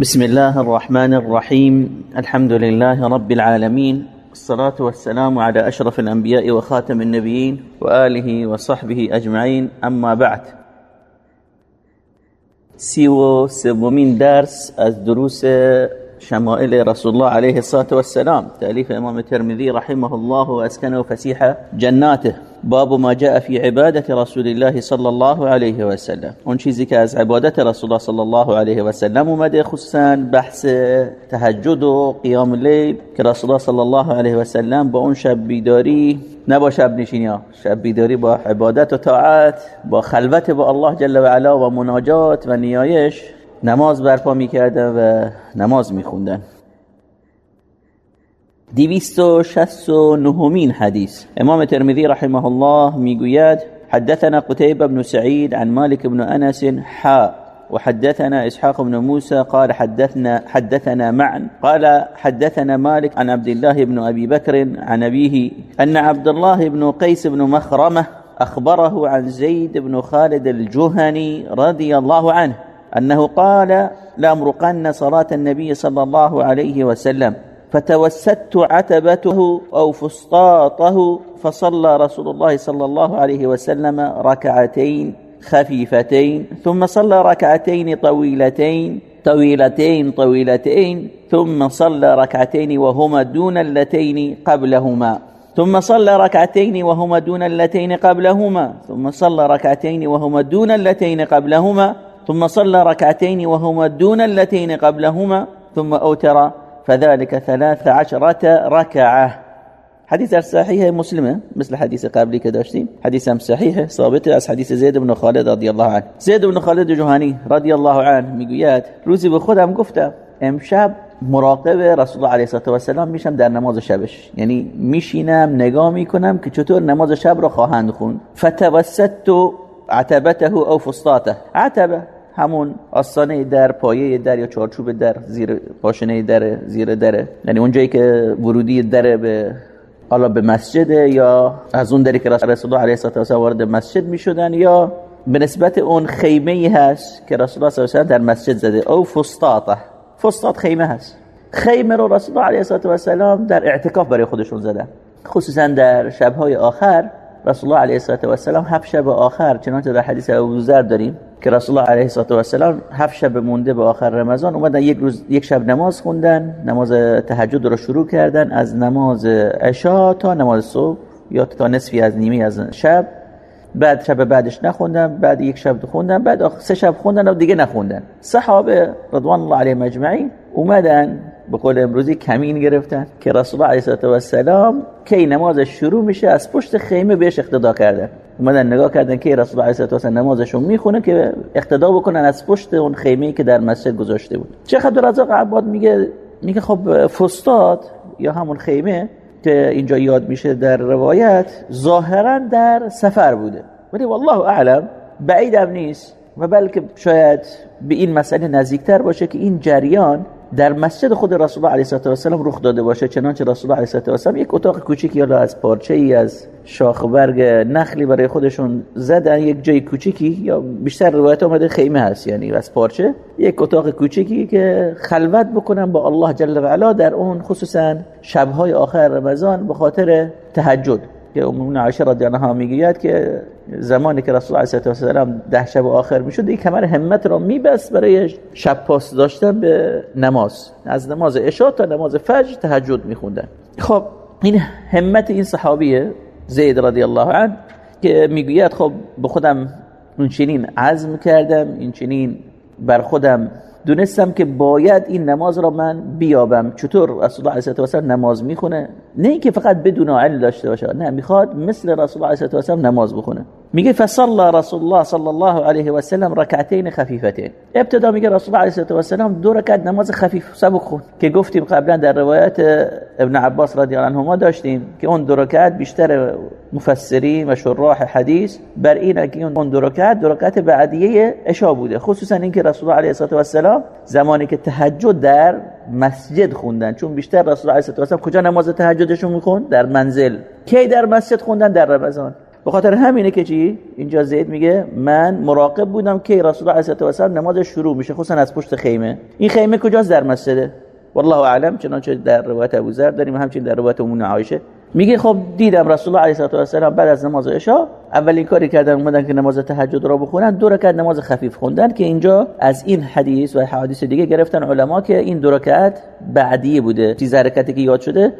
بسم الله الرحمن الرحيم. الحمد لله رب العالمين. الصلاة والسلام على أشرف الأنبياء وخاتم النبيين وآله وصحبه أجمعين. أما بعد. سيو سبومين درس أز دروس شمائل رسول الله عليه الصلاة والسلام. تأليف امام الترمذي رحمه الله واسكنه فسيح جناته. باب ما جاء في عبادة رسول الله صلى الله عليه وسلم. اون چیزی که از عبادت رسول الله صلى الله عليه وسلم اومده خصوصا بحث تهجد و قیام لیل که رسول الله صلى الله عليه وسلم با اون شب بیداری نه با شب نشینی ها. شب بیداری با عبادت و طاعت با خلوت با الله جل و علا و مناجات و نیایش نماز برپا می‌کردن و نماز میخوندن. دیویست و شست و حدیث. امام ترمذی رحمه الله می‌گوید حدثنا قتيبة بن سعيد عن مالك بن أنس حاء وحدثنا إسحاق بن موسى قال حدثنا حدثنا معا قال حدثنا مالك عن عبد الله بن أبي بكر عن أبيه أن عبد الله بن قيس بن مخرمة أخبره عن زيد بن خالد الجهني رضي الله عنه. أنه قال لأمرقن صلاة النبي صلى الله عليه وسلم. فتوسدت عتبته أو فسطاطه فصلى رسول الله صلى الله عليه وسلم ركعتين خفيفتين ثم صلى ركعتين طويلتين طويلتين طويلتين ثم صلى ركعتين وهما دون اللتين قبلهما ثم صلى ركعتين وهما دون اللتين قبلهما ثم صلى ركعتين وهما دون اللتين قبلهما ثم صلى ركعتين وهما دون اللتين قبلهما ثم أوتر فذلك ثلاث عشرة ركعة. حديث صحيح مسلمة مثل حديث قبلي كداشتين حديث صحيح ثابت. از حديث زيد بن خالد رضي الله عنه. زيد بن خالد جهاني رضي الله عنه میگوید روزی به خودم گفتم امشب مراقب رسول الله علیه و سلام میشم در نماز شبش یعنی میشینم نگاه میکنم که چطور نماز شب را خواهند خون فتوسطت عتبته أو فسطاته. عتبه. همون آستانه در پایه در یا چارچوب در زیر پاشنه در زیر دره یعنی اونجایی که ورودی در به حالا به مسجد یا از اون دری که رسول الله علیه و وارد مسجد می‌شدن یا به نسبت اون خیمه ای هست که رسول الله صلی الله علیه در مسجد زده. او فسطاطه فسطاط خیمه هست. خیمه رو رسول الله علیه و سلام در اعتکاف برای خودشون زدن. خصوصا در شبهای آخر رسول الله علیه و سلام هفت شب آخر چنانچه در حدیث ابوذر داریم که رسول الله علیه و سلام هفت شب مونده به آخر رمضان اومدن یک روز یک شب نماز خوندن نماز تهجد رو شروع کردن از نماز عشا تا نماز صبح یا تا نصفی از نیمه از شب. بعد شب بعدش نخوندن بعد یک شب خوندن بعد سه شب خوندن و دیگه نخوندن. صحابه رضوان الله علیهم اجمعین اومدن به قول امروزی کمین گرفتن که رسول الله علیه و سلام کی نمازش شروع میشه از پشت خیمه بهش اقتدا کردن. اومدن نگاه کردن که رسول الله علیه و نمازشون می‌خونه که اقتدا بکنن از پشت اون خیمه که در مسجد گذاشته بود. شیخ عبدالرزاق عباد میگه میگه خب فستاد یا همون خیمه که اینجا یاد میشه در روایت ظاهرا در سفر بوده. ولی والله اعلم بعیدم نیست و بلکه شاید به این مسئله نزدیکتر باشه که این جریان در مسجد خود رسول الله علیه و سلم رخ داده باشه چنانچه رسول الله علیه و سلم یک اتاق کوچیکی یا از پارچه ای از شاخ برگ نخلی برای خودشون زدن یک جای کوچیکی یا بیشتر روایت آمده خیمه هست یعنی از پارچه. یک اتاق کوچیکی که خلوت بکنن با الله جل و علا در اون خصوصا شبهای آخر رمضان به خاطر تهجد. که امون عایشه رضی می‌گوید که زمانی که رسول علیه و سلم ده شب آخر می‌شد یک کمر همت را میبست برای شب پاس داشتن به نماز. از نماز عشا تا نماز فجر تهجد میخوندن. خب این همت این صحابیه زید رضی الله عنه که می‌گوید خب به خودم اون چنین عزم کردم این چنین بر خودم دونستم که باید این نماز را من بیابم. چطور رسول الله علیه و نماز می‌خونه؟ نه اینکه فقط بدون علم داشته باشه. نه می‌خواد مثل رسول الله علیه و نماز بخونه. میگه فصلى رسول الله صلی الله علیه و سلم رکعتین خفیفتین. ابتدا میگه رسول الله علیه و سلم دو رکعت نماز خفیف سبک خون. که گفتیم قبلا در روایت ابن عباس رضی الله عنهما داشتیم که اون دو رکعت بیشتر مفسرین و شراح حدیث بر اینه که اون دو رکعت دو رکعت بعدیه عشا بوده. خصوصا اینکه رسول الله علیه و سلم زمانی که تهجد در مسجد خوندن چون بیشتر رسول الله علیه و سلم کجا نماز تهجدشون می‌خوند؟ در منزل. کی در مسجد خوندن؟ در رمضان. بخاطر همینه که چی؟ اینجا زید میگه من مراقب بودم که رسول الله علیه و سلم نماز شروع میشه خصوصا از پشت خیمه. این خیمه کجاست در مسجده؟ والله اعلم چنانچه در روایت ابو ذر داریم همچنین در روایت ام عایشه. میگه خب دیدم رسول الله علیه و سلم بعد از نماز عشا اولین کاری کردن اومدن که نماز تهجد را بخونن دو رکعت نماز خفیف خوندن که اینجا از این حدیث و حدیث دیگه گرفتن علما که این دو رکعت بعدیه بوده. چیز حرکتی که یاد شده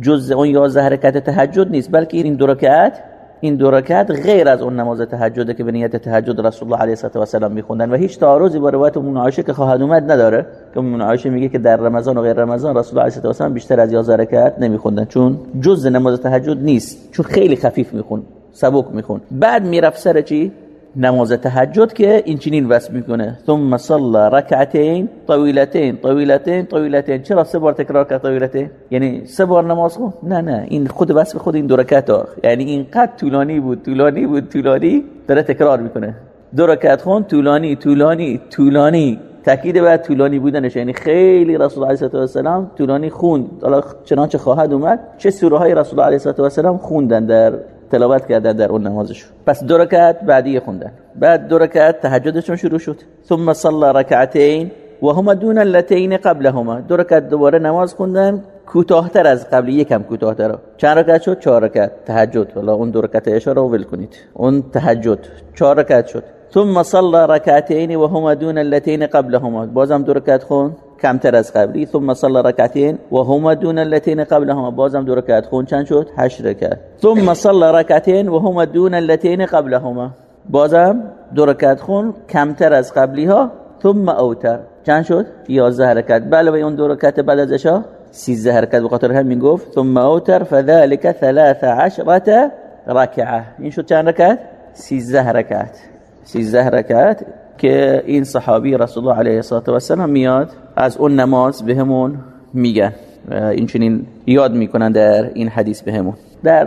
جز اون 11 حرکت تهجد نیست بلکه این دو رکعت این دو رکعت غیر از اون نماز تهجد که به نیت تهجد رسول الله علیه و سلم میخوندن و هیچ تعارضی با روایت ام عایشه که خواهد اومد نداره. که ام عایشه میگه که در رمضان و غیر رمضان رسول الله علیه و سلم بیشتر از 11 رکعت نمیخوندن. چون جز نماز تهجد نیست. چون خیلی خفیف میخون سبک میخون بعد می‌رفت سر چی؟ نماز تهجد که این چنین وصف می‌کنه. ثم صلى ركعتين طويلتين طويلتين طويلتين چرا سه بار تکرار کرد طویلتين یعنی سه بار نماز خون نه نه. این خود وصف خود این دو رکعت ها. یعنی اینقدر طولانی بود طولانی بود طولانی داره تکرار می‌کنه. دو رکعت خون طولانی طولانی طولانی. تاکید بعد طولانی بودنش. یعنی خیلی رسول الله علیه و سلام طولانی خوند. حالا چنانچه خواهد اومد چه سوره های رسول الله علیه و سلام خوندن در تلاوت کردن در اون نمازش. پس دو رکعت بعدی خوندن. بعد دو رکعت تهجدشون شروع شد. ثم صلى ركعتين وهما دون اللتين قبلهما. دو رکعت دوباره نماز خوندن. کوتاهتر از قبل یکم کوتاهتر. چند رکعت شد؟ چهار رکعت. تهجد. حالا اون دو رکعت اشاره رو ول کنید. اون تهجد. چهار رکعت شد. ثم صلى ركعتين وهما دون اللتين قبلهما. بازم دو رکعت خوند کمتر از قبلی. ثم صلى ركعتين وهما دون اللتين قبلهما. بازم دو رکعت خون چند شد؟ 8 رکعت. ثم صلى ركعتين وهما دون اللتين قبلهما. بازم دو رکعت خون کمتر از قبلی ها ثم اوتر. چند شد؟ 11 رکعت. بله و اون دو رکعت بعد از عشاء 13 رکعت. به خاطر همین گفت ثم اوتر فذلك 13 ركعه این شد چند رکعت؟ 13 رکعت. 13 رکعت که این صحابی رسول الله علیه و سلم میاد از اون نماز بهمون میگن. این چنین یاد می‌کنن در این حدیث بهمون. در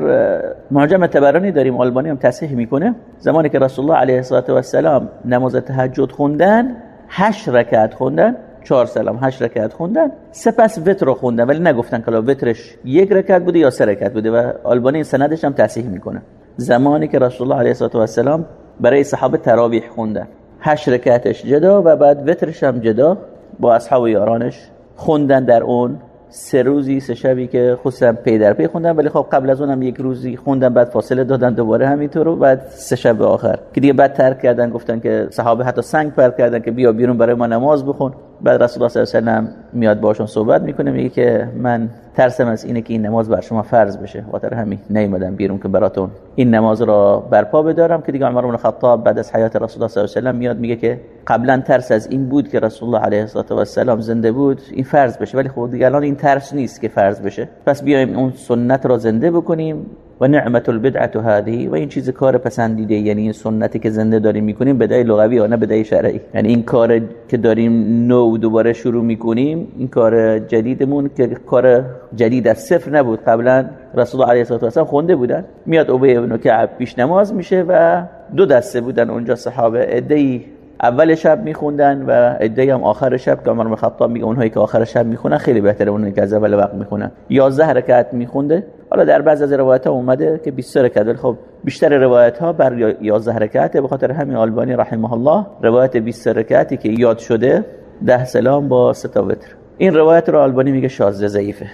معجم تبرانی داریم آلبانی هم تصحیح می‌کنه. زمانی که رسول الله علیه و سلام نماز تهجد خوندن هشت رکعت خوندن چهار سلام هشت رکعت خوندن سپس وتر رو خوندن ولی نگفتن که وترش یک رکعت بوده یا سه رکعت بوده و آلبانی سندش هم تصحیح می‌کنه. زمانی که رسول الله علیه و سلام برای صحابه تراویح خوندن. هشت رکعتش جدا و بعد وترش هم جدا با اصحاب یارانش خوندن در اون سه روزی سه شبی که خصوصا پی در پی خوندن. ولی خب قبل از اونم یک روزی خوندن بعد فاصله دادن دوباره همینطور و بعد سه شب آخر. که دیگه بعد ترک کردن گفتن که صحابه حتی سنگ پر کردن که بیا بیرون برای ما نماز بخون. بعد رسول الله صلی الله علیه و میاد باشون صحبت می‌کنه میگه که من ترسم از اینه که این نماز بر شما فرض بشه. خاطر همین نیومدم بیرون که براتون این نماز را برپا بدارم. که دیگه عمر بن خطاب بعد از حیات رسول الله صلی الله علیه و میاد میگه که قبلا ترس از این بود که رسول الله علیه و سلام زنده بود این فرض بشه. ولی خب دیگه الان این ترس نیست که فرض بشه. پس بیایم اون سنت را زنده بکنیم. و نعمت البدعه هذه و این چیز کار پسندیده یعنی این سنتی که زنده داریم می‌کنیم بدعه لغوی و نه بدعه شرعی. یعنی این کار که داریم نو دوباره شروع می‌کنیم این کار جدیدمون که کار جدید از صفر نبود. قبلا رسول الله علیه و سلم خونده بودن. میاد ابی ابن کعب پیش نماز میشه و دو دسته بودن اونجا صحابه. ادعی اول شب میخوندن و عده هم آخر شب که عمر خطاب میگه اونهایی که آخر شب می‌خونن خیلی بهتره اونهایی که از اول وقت می‌خونن. 11 رکعت میخونده. حالا در بعض از روایت ها اومده که 20 رکعت ولی خب بیشتر روایت ها بر 11 رکعت به خاطر همین آلبانی رحمه الله روایت 20 رکعتی که یاد شده ده سلام با ستا وتر. این روایت رو آلبانی میگه شاذ ضعیفه.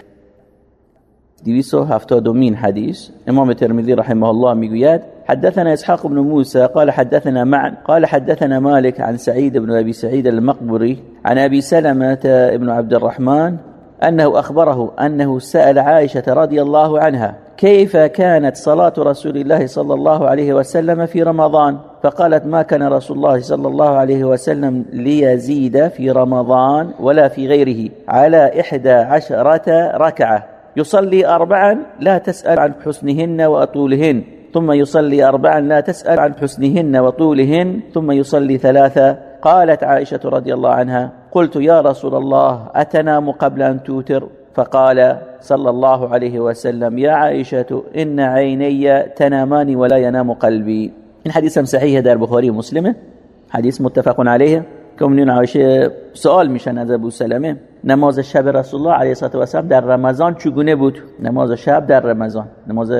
270 مين حديث امام الترمذي رحمه الله می‌گوید حدثنا إسحاق بن موسى قال حدثنا معا قال حدثنا مالك عن سعيد بن أبي سعيد المقبري عن أبي سلمة بن عبد الرحمن أنه أخبره أنه سأل عائشة رضي الله عنها كيف كانت صلاة رسول الله صلى الله عليه وسلم في رمضان؟ فقالت ما كان رسول الله صلى الله عليه وسلم ليزيد في رمضان ولا في غيره على إحدى عشرة ركعة. يصلي أربعا لا تسأل عن حسنهن وأطولهن. ثم يصلي أربعا لا تسأل عن حسنهن وطولهن ثم يصلي ثلاثة. قالت عائشة رضي الله عنها قلت يا رسول الله أتنام قبل أن توتر؟ فقال صلى الله عليه وسلم يا عائشة إن عيني تنامان ولا ينام قلبي. إن حديث صحيح دار بخاري ومسلمة حديث متفق عليه. که عایشه سوال میشن از ابو سلمة. نماز شب رسول الله علیه و سلم در رمضان چگونه بود؟ نماز شب در رمضان. نماز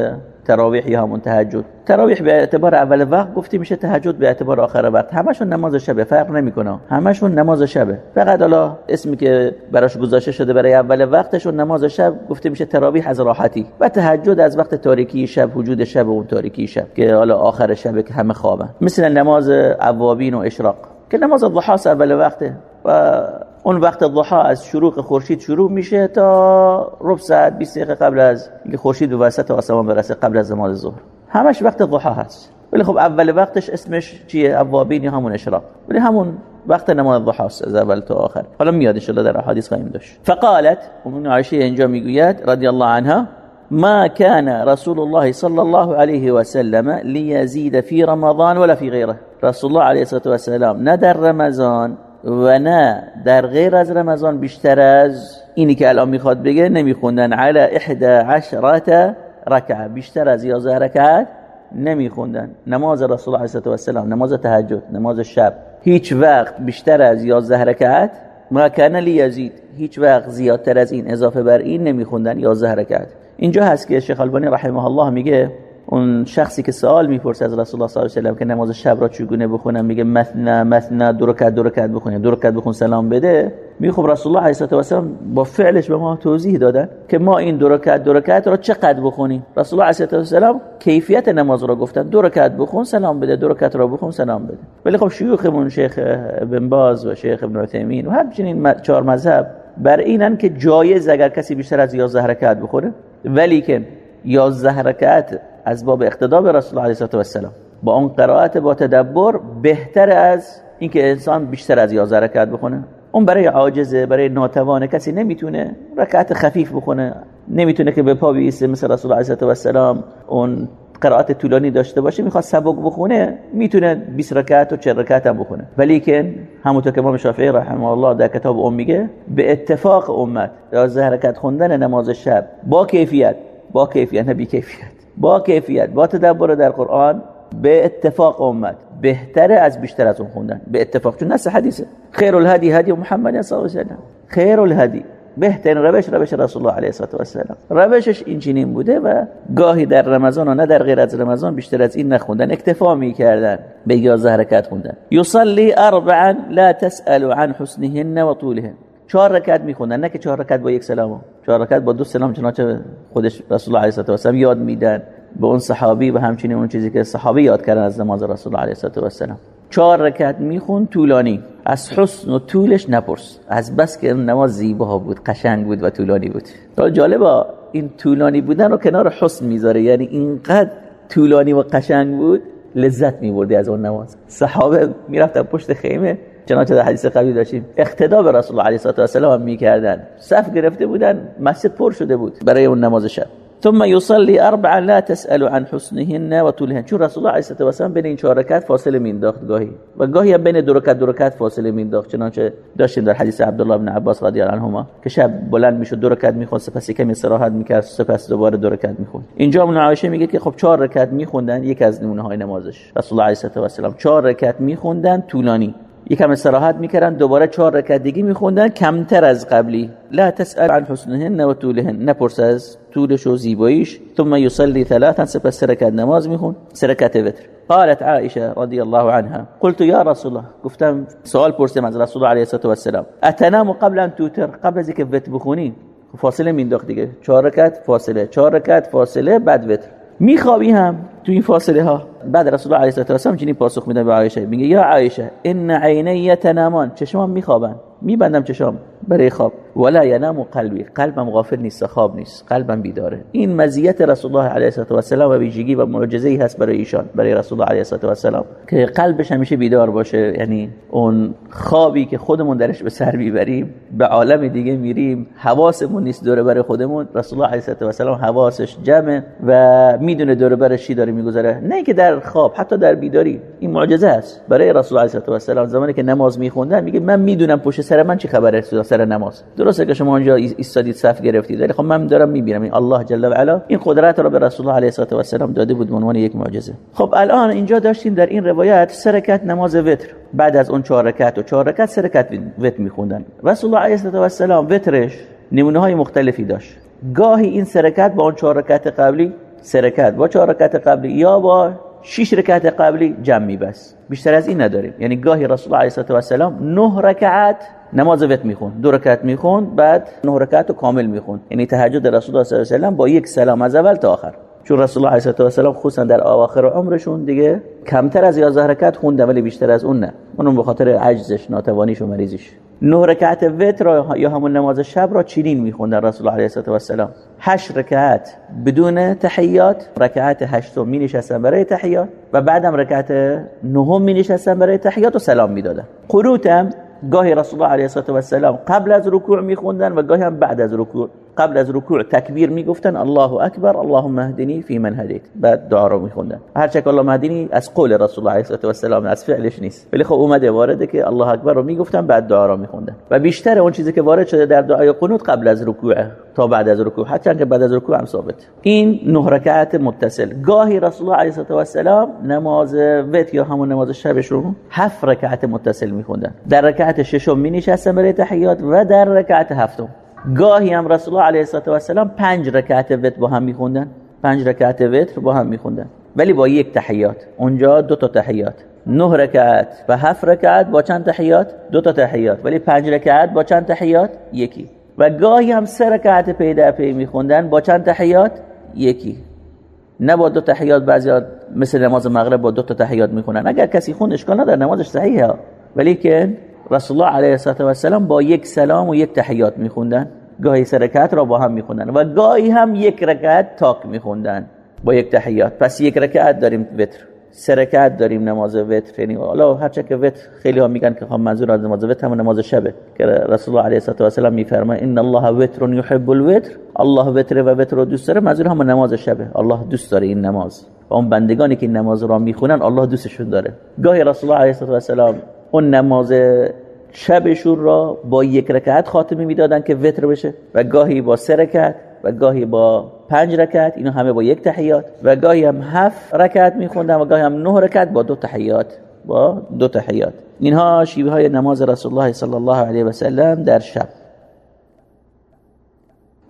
تراویح یا همون تهجد تراویح به اعتبار اول وقت گفتی میشه تهجد به اعتبار آخر وقت. همشون نماز شبه فرق نمی‌کنه. همشون نماز شبه فقط حالا اسمی که براش گذاشته شده برای اول وقتشون نماز شب گفته میشه تراویح از راحتی. و تهجد از وقت تاریکی شب وجود شب و اون تاریکی شب که حالا آخر شب که همه خوابن. مثل نماز اوابین و اشراق. که نماز الضحا اول وقته. و اون وقت ضحا از شروق خورشید شروع میشه تا ربع ساعت 20 دقیقه قبل از اینکه خورشید به وسط آسمان برسه قبل از نماز ظهر. همش وقت ضحا هست. ولی خب اول وقتش اسمش چیه؟ اوابین یا همون اشراق. ولی همون وقت نماز ضحا است از اول تا آخر. حالا میاد ان در احادیث خواهیم داشت. فقالت ام عایشه اینجا می‌گوید رضی الله عنها ما كان رسول الله صلى الله عليه وسلم ليزيد في رمضان ولا في غيره رسول الله عليه الصلاة والسلام نه در رمضان و نه در غیر از رمضان بیشتر از اینی که الان می‌خواد بگه نمیخوندن. علی احد عشرات رکعه. بیشتر از یازده رکعت نمیخوندن. نماز رسول الله علیه و سلام نماز تهجد نماز شب. هیچ وقت بیشتر از یازده رکعت ما کان لیزید. هیچ وقت زیادتر از این اضافه بر این نمیخوندن یازده رکعت. اینجا هست که شیخ البانی رحمه الله میگه اون شخصی که سوال می‌پرسه از رسول الله صلی الله علیه و که نماز شب را چگونه بخونم میگه مثنا مثنا دو رکعت دو رکعت بخونیم دو رکعت بخون سلام بده. میگه خب رسول الله علیه و سلم با فعلش به ما توضیح دادن که ما این دو رکعت دو رکعت را چقدر بخونیم. رسول الله علیه و سلم کیفیت نماز را گفتن دو رکعت بخون سلام بده دو رکعت را بخون سلام بده. ولی خب شیوخمون شیخ ابن باز و شیخ ابن عثیمین و همچنین چهار مذهب بر اینن که جایز اگر کسی بیشتر از 11 رکعت بخوره. ولی که 11 رکعت از باب اقتدا به رسول الله علیه و السلام. با اون قرائت با تدبر بهتر از اینکه انسان بیشتر از 11 رکعت بخونه. اون برای عاجزه برای ناتوانه کسی نمی‌تونه رکعت خفیف بخونه. نمی‌تونه که به پا بیسته مثل رسول الله علیه و السلام اون قرائت طولانی داشته باشه می‌خواد سبک بخونه می‌تونه 20 رکعت و 40 رکعت هم بخونه. ولی که همونطور که امام شافعی رحمه الله در کتاب ام میگه به اتفاق امت 11 رکعت خوندن نماز شب با کیفیت با کیفیت نه بی کیفیت. با کیفیت با تدبر در قرآن به اتفاق امت بهتر از بیشتر از اون خوندن. به اتفاق. چون نص حدیثه خیر الهدی هدی محمد صلی الله علیه و خیر الهدی بهترین روش روش رسول الله علیه و السلام روشش این چنین بوده و گاهی در رمضان و نه در غیر از رمضان بیشتر از این نخوندن. اکتفا می‌کردن به 11 رکعت خوندن. یصلی اربعا لا تسأل عن حسنهن و طولهن. چهار رکعت میخوندن. نه که چهار رکعت با یک سلام. چهار رکعت با دو سلام چنانچه خودش رسول الله علیه و سلم یاد میدن. به اون صحابی و همچنین اون چیزی که صحابی یاد کردن از نماز رسول الله علیه و سلم چهار رکعت میخون طولانی. از حسن و طولش نپرس. از بس که نماز زیبا بود قشنگ بود و طولانی بود. جالبه این طولانی بودن رو کنار حسن می‌ذاره. یعنی اینقدر طولانی و قشنگ بود لذت میبردی از اون نماز. صحابه می‌رفتن پشت خیمه. چنانچه در حدیث قبلی داشتیم. اقتدا به رسول الله علیه و السلام می‌کردن. صف گرفته بودن مسجد پر شده بود برای اون نماز شب. ثم يصلي اربعا لا تسأل عن حسنهن و طولهن. چون رسول الله علیه و السلام بین این چهار رکعت فاصله مینداخت گاهی و گاهی هم بین دو رکعت دو رکعت فاصله مینداخت چنانچه داشتیم در حدیث عبدالله بن عباس رضی الله عنهما که شب بلند می‌شد دو رکعت می‌خوند سپس کمی استراحت می‌کرد سپس دوباره دو رکعت می‌خوند. اینجا ابن عایشه میگه که خب چهار رکعت میخوندن یک از نمونه های نمازش. رسول الله علیه و چهار رکعت میخوندن طولانی. یکم استراحت می‌کردن دوباره چهار رکعت دیگه میخوندن کمتر از قبلی. لا تسأل عن حسنهن و طولهن. نپرس از طولش و زیباییش. ثم يصلي ثلاثا سپس سرکت نماز میخون سرکت وتر. قالت عائشه رضی الله عنها قلت یا رسول الله گفتم سوال پرسیدم از رسول الله علیه السلام اتنام قبل ان توتر؟ قبل از اینکه وتر بخونی؟ فاصله مینداخت دیگه. چهار رکعت فاصله. چهار رکعت فاصله بعد وتر. میخوابی هم تو این فاصله ها. بعد رسول الله علیه و سلم چنین پاسخ میده به عایشه. میگه یا عایشه ان عینی تنامان. چشمام میخوابن. میبندم چشام برای خواب. ولا ینام قلبی. قلبم غافل نیست خواب نیست. قلبم بیداره. این مزیت رسول الله علیه و سلم و ویژگی و معجزه ای هست برای ایشان برای رسول الله علیه و سلم که قلبش همیشه بیدار باشه. یعنی اون خوابی که خودمون درش به سر می‌بریم به عالم دیگه میریم حواسمون نیست دور بر خودمون. رسول الله علیه و سلم حواسش جمعه و می‌دونه دور برش چی داره میگذره. نه که در خواب حتی در بیداری. این معجزه است برای رسول الله علیه و سلم زمانی که نماز میخوندن میگه من می‌دونم پشت سر من چی خبره سر نماز. درسته که شما اونجا ایستادید صف گرفتید ولی خب من دارم می‌بینم. این الله جل و علا این قدرت رو به رسول الله علیه و سلم داده بود به عنوان یک معجزه. خب الان اینجا داشتیم در این روایت سرکت نماز وتر. بعد از اون چهار رکعت و چهار رکعت سرکت وتر میخوندن. رسول الله علیه و سلم وترش نمونه های مختلفی داشت. گاهی این سرکت با اون چهار رکعت قبلی سه رکعت با چهار رکعت قبلی یا با شش رکعت قبلی جمعی بس بیشتر از این نداریم. یعنی گاهی رسول الله علیه و سلام نه رکعت نماز وت میخون دو رکعت میخون بعد نه رکعت رو کامل میخون. یعنی تهجد رسول الله صلی الله علیه و با یک سلام از اول تا آخر. چون رسول الله علیه و سلام خصوصا در اواخر عمرشون دیگه کمتر از 11 رکعت خوندن ولی بیشتر از اون نه. اونم به خاطر عجزش ناتوانیش و مریضیش. نه رکعت وتر یا همون نماز شب را چنین میخوندن رسول الله علیه و سلام هشت رکعت بدون تحیات رکعت هشتم می نشستن برای تحیات و بعدم رکعت نهم می نشستن برای تحیات و سلام می‌دادن. قنوتم گاهی رسول الله علیه و سلام قبل از رکوع میخوندن و گاهی هم بعد از رکوع. قبل از رکوع تکبیر می‌گفتن الله اکبر اللهم اهدنی فی من هدیت بعد دعا رو میخوندن. هر چه الله اهدنی از قول رسول الله علیه و سلام از فعلش نیست. ولی خب اومده وارده که الله اکبر رو می‌گفتن بعد دعا رو میخوندن. و بیشتر اون چیزی که وارد شده در دعای قنوت قبل از رکوع تا بعد از رکوع حتی که بعد از رکوع هم ثابت. این نه رکعت متصل. گاهی رسول الله علیه و سلام نماز وتر یا همون نماز شبش رو هفت رکعت متصل میخوندن. در رکعت ششم می نشستن برای تحیات و در رکعت هفتم. گاهی هم رسول الله علیه و سلام پنج رکعت وتر با هم میخوندن. پنج رکعت وتر با هم میخوندن. ولی با یک تحیات. اونجا دو تا تحیات. نه رکعت و هفت رکعت با چند تحیات؟ دو تا تحیات. ولی پنج رکعت با چند تحیات؟ یکی. و گاهی هم سه رکعت پی در پی میخوندن با چند تحیات؟ یکی. نه با دو تحیات بعضی مثل نماز مغرب با دو تا تحیات می‌خونن. اگر کسی خوند اشکال نداره نمازش صحیحه ولی که رسول الله علیه السلام با یک سلام و یک تحیات میخوندن گاهی سه رکعت را با هم میخوندن و گاهی هم یک رکعت تاک میخوندن با یک تحیات پس یک رکعت داریم وتر سه رکعت داریم نماز وتر یعنی حالا هرچه که وتر خیلی ها میگن که خب منظور از نماز وتر هم نماز شبه که رسول الله علیه و السلام میفرمایند ان الله وتر یحب الوتر الله وتر و وتر رو دوست داره منظور هم نماز شبه الله دوست داره این نماز و اون بندگانی که نماز را می‌خونن الله دوستشون داره گاهی رسول الله علیه و السلام اون نماز شبشون را با یک رکعت خاتمه می‌دادن که وتر بشه و گاهی با سه رکعت و گاهی با پنج رکعت. اینا همه با یک تحیات. و گاهی هم هفت رکعت میخوندن و گاهی هم نه رکعت با دو تحیات. با دو تحیات. اینها شیوه های نماز رسول الله صلی الله علیه و سلم در شب.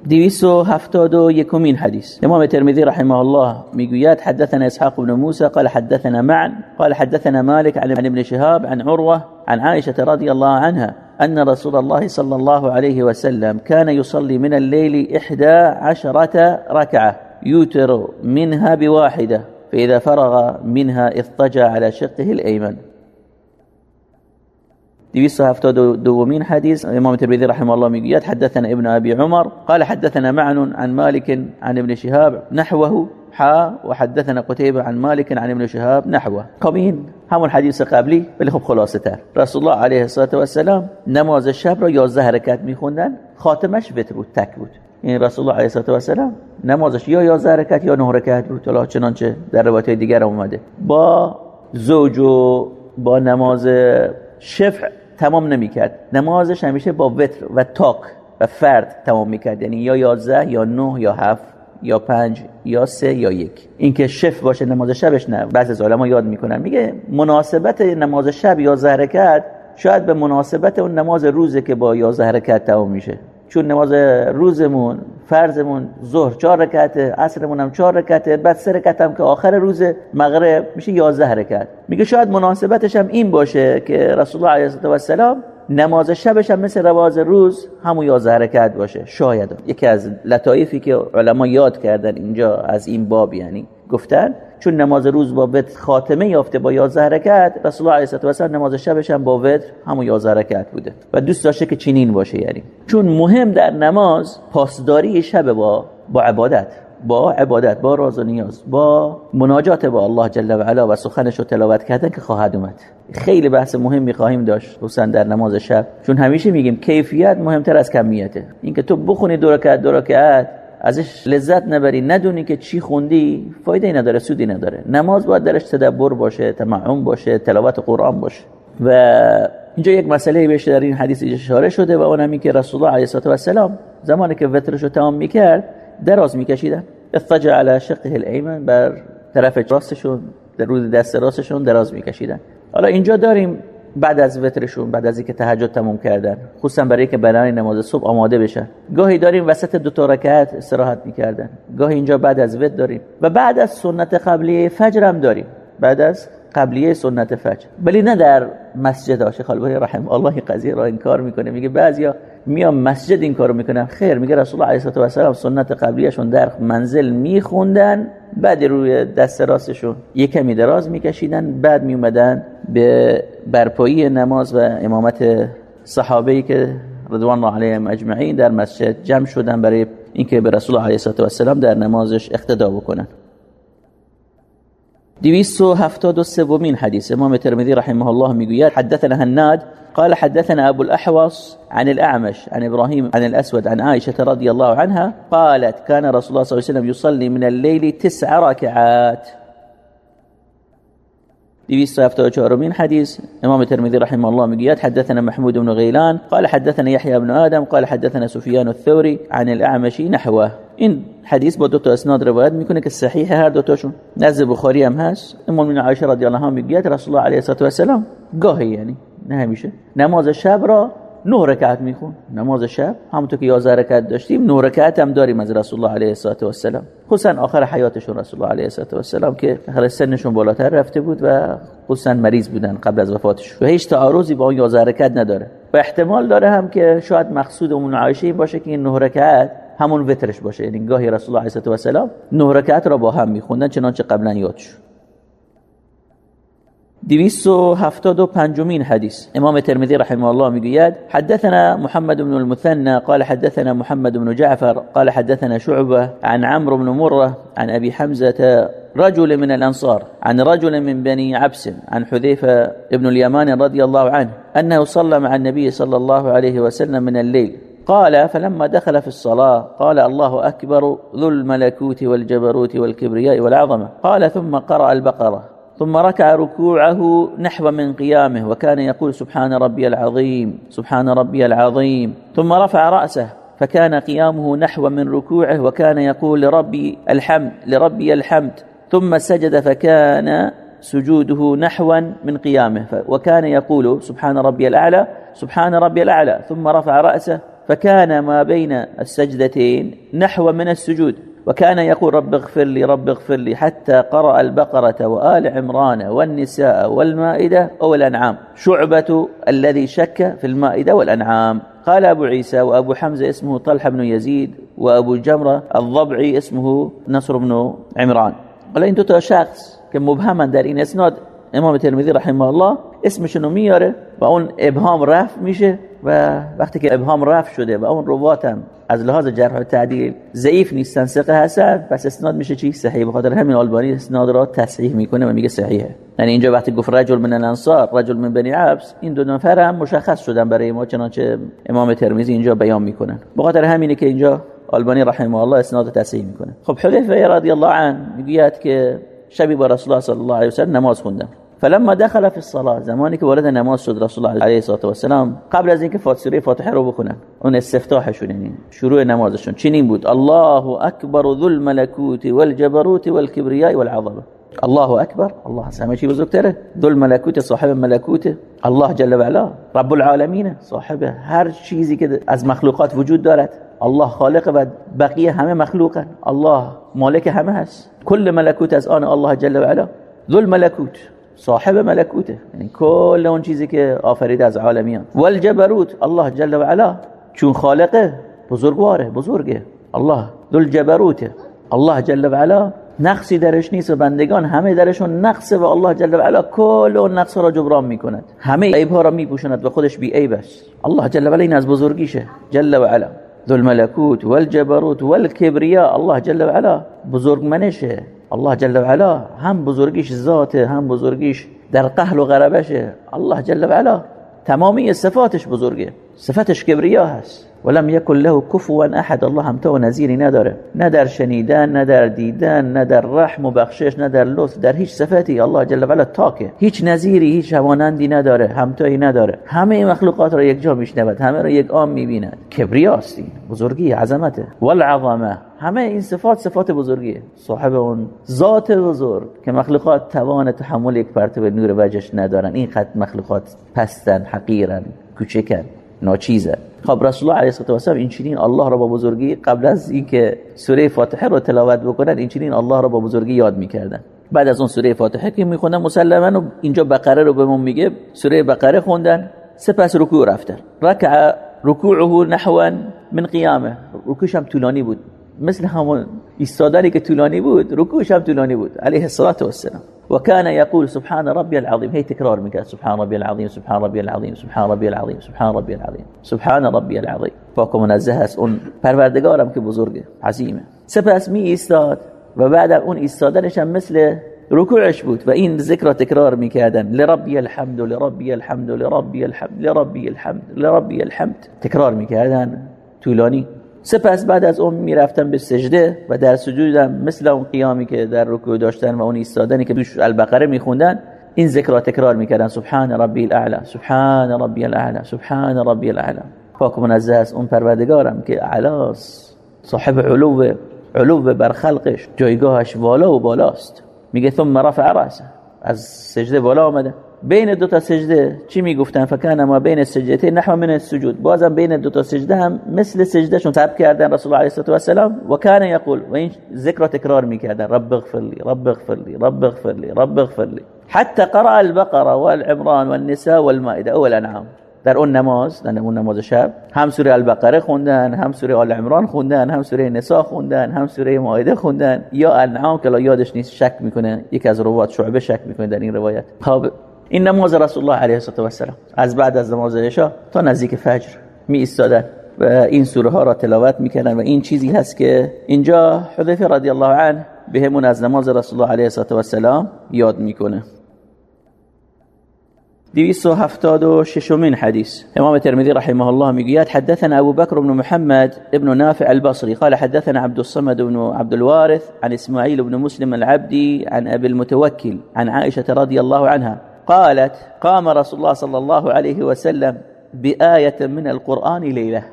ديويسو هفتادو يكمين حديث امام الترمذي رحمه الله ميقويات حدثنا اسحاق بن موسى قال حدثنا معا قال حدثنا مالك عن ابن شهاب عن عروة عن عائشة رضي الله عنها أن رسول الله صلى الله عليه وسلم كان يصلي من الليل إحدى عشرة ركعة يوتر منها بواحدة فإذا فرغ منها اضطجع على شقه الأيمن. 272 دومين حديث امام الترمذي رحمه الله می‌گوید حدثنا ابن ابي عمر قال حدثنا معن عن مالك عن ابن شهاب نحوه حا وحدثنا قتيبة عن مالك عن ابن شهاب نحوه. قبين همون حدیث قبلی ولی خب خلاصه تر. رسول الله علیه الصلاه و السلام نماز شب را 11 رکعت میخوندن خاتمش وتر بود تک بود. این رسول الله علیه الصلاه و السلام نمازش یا 11 رکعت یا 9 رکعت بود حالا چنانچه در روایت دیگر اومده. با زوج و با نماز شفع تمام نمی‌کرد. نمازش همیشه با وتر و تاک و فرد تمام می‌کرد. یعنی یا یازده یا نه یا هفت یا پنج یا سه یا یک. اینکه شف باشه نماز شبش نه. بعضی از علما یاد می‌کنن. میگه مناسبت نماز شب یا رکعت شاید به مناسبت اون نماز روزه که با 11 رکعت تمام میشه. چون نماز روزمون فرضمون ظهر چهار رکعت عصرمون هم چهار رکعت بعد سه رکعت هم که آخر روز مغرب میشه 11 رکعت. میگه شاید مناسبتش هم این باشه که رسول الله علیه و السلام نماز شبش هم مثل رواز روز همون 11 رکعت باشه. شاید. یکی از لطایفی که علما یاد کردن اینجا از این باب یعنی گفتن چون نماز روز با وتر خاتمه یافته با 11 رکعت رسول الله علیه و سلم نماز شبش هم با وتر همون 11 رکعت بوده. و دوست داشته که چنین باشه یعنی. چون مهم در نماز پاسداری شب با با عبادت با عبادت با راز و نیاز با مناجات با الله جل و علا و سخنش رو تلاوت کردن که خواهد اومد. خیلی بحث مهمی خواهیم داشت خصوصا در نماز شب. چون همیشه میگیم کیفیت مهمتر از کمیته. اینکه تو بخونی دو رکعت دو رکعت ازش لذت نبری ندونی که چی خوندی فایده نداره سودی نداره. نماز باید درش تدبر باشه تمعن باشه تلاوت قرآن باشه. و اینجا یک مسئله بهش در این حدیث اشاره شده و اونم که رسول الله علیه و سلام زمانی که وترش رو تمام می‌کرد دراز میکشیدن. اضطجع على شقه الایمن بر طرف راستشون در روی دست راستشون دراز میکشیدن. حالا اینجا داریم بعد از وترشون بعد از اینکه تهجد تموم کردن. خصوصا برای که برای نماز صبح آماده بشن. گاهی داریم وسط دو تا رکعت استراحت می‌کردن. گاهی اینجا بعد از وتر داریم. و بعد از سنت قبلی فجر هم داریم. بعد از قبلیه سنت فجر. ولی نه در مسجد آشه خالبانی رحم الله قضیه را کار می‌کنه. میگه بعضیا میام مسجد این کارو می‌کنن. خیر میگه رسول الله علیه و سلم سنت قبلیشون در منزل میخوندن بعد روی دست راستشون یک کمی دراز میکشیدن بعد میومدن به برپایی نماز و امامت صحابه‌ای که رضوان الله علیهم اجمعین در مسجد جمع شدن برای اینکه به رسول الله علیه و سلم در نمازش اقتدا بکنن. دويسو هفتاد سومين حديث امام الترمذي رحمه الله ميقول حدثنا هناد. قال حدثنا أبو الأحوص عن الأعمش عن إبراهيم عن الأسود عن عائشة رضي الله عنها قالت كان رسول الله صلى الله عليه وسلم يصلي من الليل تسع ركعات دويست چهارمین من حديث امام الترمذي رحمه الله مقياد حدثنا محمود بن غيلان قال حدثنا يحيى بن آدم قال حدثنا سفيان الثوري عن الأعمش نحوه. این حدیث با دو تا اسناد روایت می‌کنه که صحیح هر دو نزد بخاری هم هست. امام من عایشه رضی الله عنها میگه رسول الله علیه و سلام گاهی یعنی نه همیشه. نماز شب را نه رکعت میخون نماز شب. همونطور که 11 رکعت داشتیم نه رکعت هم داریم از رسول الله علیه و سلام خصوصا آخر حیاتشون رسول الله علیه و سلام که آخر سنشون بالاتر رفته بود و خصوصا مریض بودن قبل از وفاتش و هیچ تعارضی با اون 11 رکعت نداره. و احتمال داره هم که شاید مقصود اون عایشه این باشه که این نه رکعت همون وترش باشه. یعنی گاهی رسول الله علیه و سلام نه رکعت را با هم میخوندن چنانچه قبلا یاد شد دویست و هفتاد و پنجمین حدیث. امام ترمذی رحمه الله میگوید حدثنا محمد بن المثنى قال حدثنا محمد بن جعفر قال حدثنا شعبة عن عمرو بن مرة عن أبي حمزة رجل من الأنصار عن رجل من بني عبس عن حذيفة بن اليمان رضي الله عنه أنه صلى مع النبي صلى الله عليه وسلم من الليل. قال فلما دخل في الصلاة قال الله أكبر ذو الملكوت والجبروت والكبرياء والعظمة. قال ثم قرأ البقرة. ثم ركع ركوعه نحو من قيامه وكان يقول سبحان ربي العظيم سبحان ربي العظيم. ثم رفع رأسه فكان قيامه نحو من ركوعه وكان يقول لربي الحمد لربي الحمد. ثم سجد فكان سجوده نحوا من قيامه وكان يقول سبحان ربي الأعلى سبحان ربي الأعلى. ثم رفع رأسه فكان ما بين السجدتين نحو من السجود. وكان يقول رب اغفر لي رب اغفر لي حتى قرأ البقرة وآل عمران والنساء والمائدة أو الأنعام. شعبة الذي شك في المائدة والأنعام. قال أبو عيسى وأبو حمزة اسمه طلحة بن يزيد وأبو جمرة الضبعي اسمه نصر بن عمران. قال إن تا شخص كمبهما در این اسناد إمام ترمذی رحمه الله. اسمشونو میاره و اون ابهام رفع میشه و وقتی که ابهام رفع شده و اون رواتم از لحاظ جرح تعدیل ضعیف نیستن ثقه هستن پس اسناد میشه چی؟ صحیح. بخاطر همین آلبانی اسناد را تصحیح می‌کنه و میگه صحیحه. یعنی اینجا وقتی گفت رجل من الانصار رجل من بنی عبس این دو نفر هم مشخص شدن برای ما چنانچه امام ترمذی اینجا بیان می‌کنن. بخاطر همینه که اینجا آلبانی رحمه الله اسناد تصحیح می‌کنه. خب حذیفه رضی الله عنه میگه که شبی با رسول الله صلی الله علیه و نماز خوندم. فلما دخل في الصلاه زمانی که وارد نماز شد رسول الله علیه و السلام قبل از اینکه فاتحه فاتحه رو بخونن اون استفتاحشون یعنی شروع نمازشون چنین بود الله اکبر ذو الملكوت والجبروت والكبرياء والعظمه الله اکبر؟ الله همه چی بزرگتره. ذو الملكوت صاحب ملکوت. الله جل و علا رب العالمین. صاحب هر چیزی که از مخلوقات وجود دارد. الله خالق و بقیه همه مخلوقن. الله مالک همه هست کل ملکوت از آن الله جل و علا ذو الملكوت صاحب ملکوته. یعنی کل اون چیزی که آفرید از عالمیان. والجبروت الله جل و علا. چون خالقه بزرگواره بزرگه. الله ذو الجبروته الله جل و علا نقصی درش نیست و بندگان همه درشون نقصه و الله جل و علا کل اون نقص را جبران می‌کند. همه عیب ها را میپوشند و خودش بی عیب است الله جل و علا این از بزرگیشه. جل و علا. ذو الملكوت والجبروت والكبرياء. الله جل و علا بزرگ منشه. الله جل و علا هم بزرگیش ذاته هم بزرگیش در قهل و غربشه. الله جل و علا تمامی صفاتش بزرگه. صفتش کبریا هست. ولم یکن له کفوا احد الله هم تو نظیری نداره. نه در شنیدن نه در دیدن نه در رحم و بخشش نه در لطف در هیچ صفتی. الله جل و علا تاکه. هیچ نظیری هیچ همانندی نداره. همتایی نداره. همه مخلوقات را یک جا میشنود. همه را یک عام می‌بیند. کبریاست بزرگی عظمته. والعظمه. همه این صفات صفات بزرگیه. صاحب اون ذات بزرگ که مخلوقات توان تحمل یک پرتو نور وجهش ندارن. این خط مخلوقات پستن حقیرن کوچکن. ناچیزه. خب رسول الله علیه و سلم این چنین الله را با بزرگی قبل از اینکه سوره فاتحه رو تلاوت بکنن این چنین الله را با بزرگی یاد می‌کردن. بعد از اون سوره فاتحه که میخوندن مسلما اینجا بقره رو بهمون میگه سوره بقره خوندن سپس رکوع رفتن. رکع رکوعه نحوا من قیامه. رکوعش هم طولانی بود. مثل همون ایستادنی که طولانی بود رکوعش هم طولانی بود علیه السلام و کان یقول سبحان ربی العظیم هی تکرار میکرد سبحان ربی العظیم سبحان ربی العظیم سبحان ربی العظیم سبحان ربی العظیم سبحان ربی العظیم فوق منزه است اون پروردگارم که بزرگه عظیمه سپس می ایستاد و بعد اون ایستادنش هم مثل رکوعش بود فإن ذکر تكرار میکردن لربي الحمد لربي الحمد لربي الحمد لربي الحمد لربي الحمد. تكرار میکردن تولاني سپس بعد از اون می‌رفتن به سجده و در سجودم مثل اون قیامی که در رکوع داشتن و اون ایستادنی که دوش البقره میخوندن این ذکر را تکرار می‌کردن. سبحان ربی الاعلى سبحان ربی الاعلى سبحان ربی الاعلى پاک منزه است اون پروردگارم که اعلاس صاحب علو علو بر خلقش جایگاهش والا و بالاست. میگه ثم رفع راسه از سجده بالا آمده. بین دو تا سجده چی می‌گفتن؟ فکان ما بین سجدته نحو من السجود. بازم بین دو تا سجده هم مثل سجده شون تاب کردن رسول الله علیه و سلام و کان یقول و این ذکر تکرار می‌کردن. رب اغفر لي رب اغفر لي رب اغفر لي رب اغفر لي حتى قرأ البقره والعمران والنساء والمائده اول انعام در اون نماز در اون نماز شب هم سوره البقره خوندن هم سوره آل عمران خوندن هم سوره نساء خوندن هم سوره مائده خوندن. یا انعام که یادش نیست شک می‌کنه. یک از روات شعبه شک می‌کنه در این روایت. خب این نماز رسول الله علیه و سلام از بعد از نماز عشاء تا نزدیک فجر می ایستادن و این سوره ها را تلاوت می‌کردن و این چیزی هست که اینجا حذیفه رضی الله عنه بهمون از نماز رسول الله علیه و سلام یاد می‌کنه. دویست و هفتاد و ششمین حديث امام الترمذي رحمه الله می‌گوید حدثنا ابو بكر بن محمد ابن نافع البصري قال حدثنا عبد الصمد بن عبد الوارث عن اسماعيل بن مسلم العبدي عن ابي المتوكل عن عائشة رضي الله عنها. قالت قام رسول الله صلى الله عليه وسلم بآية من القرآن ليلة.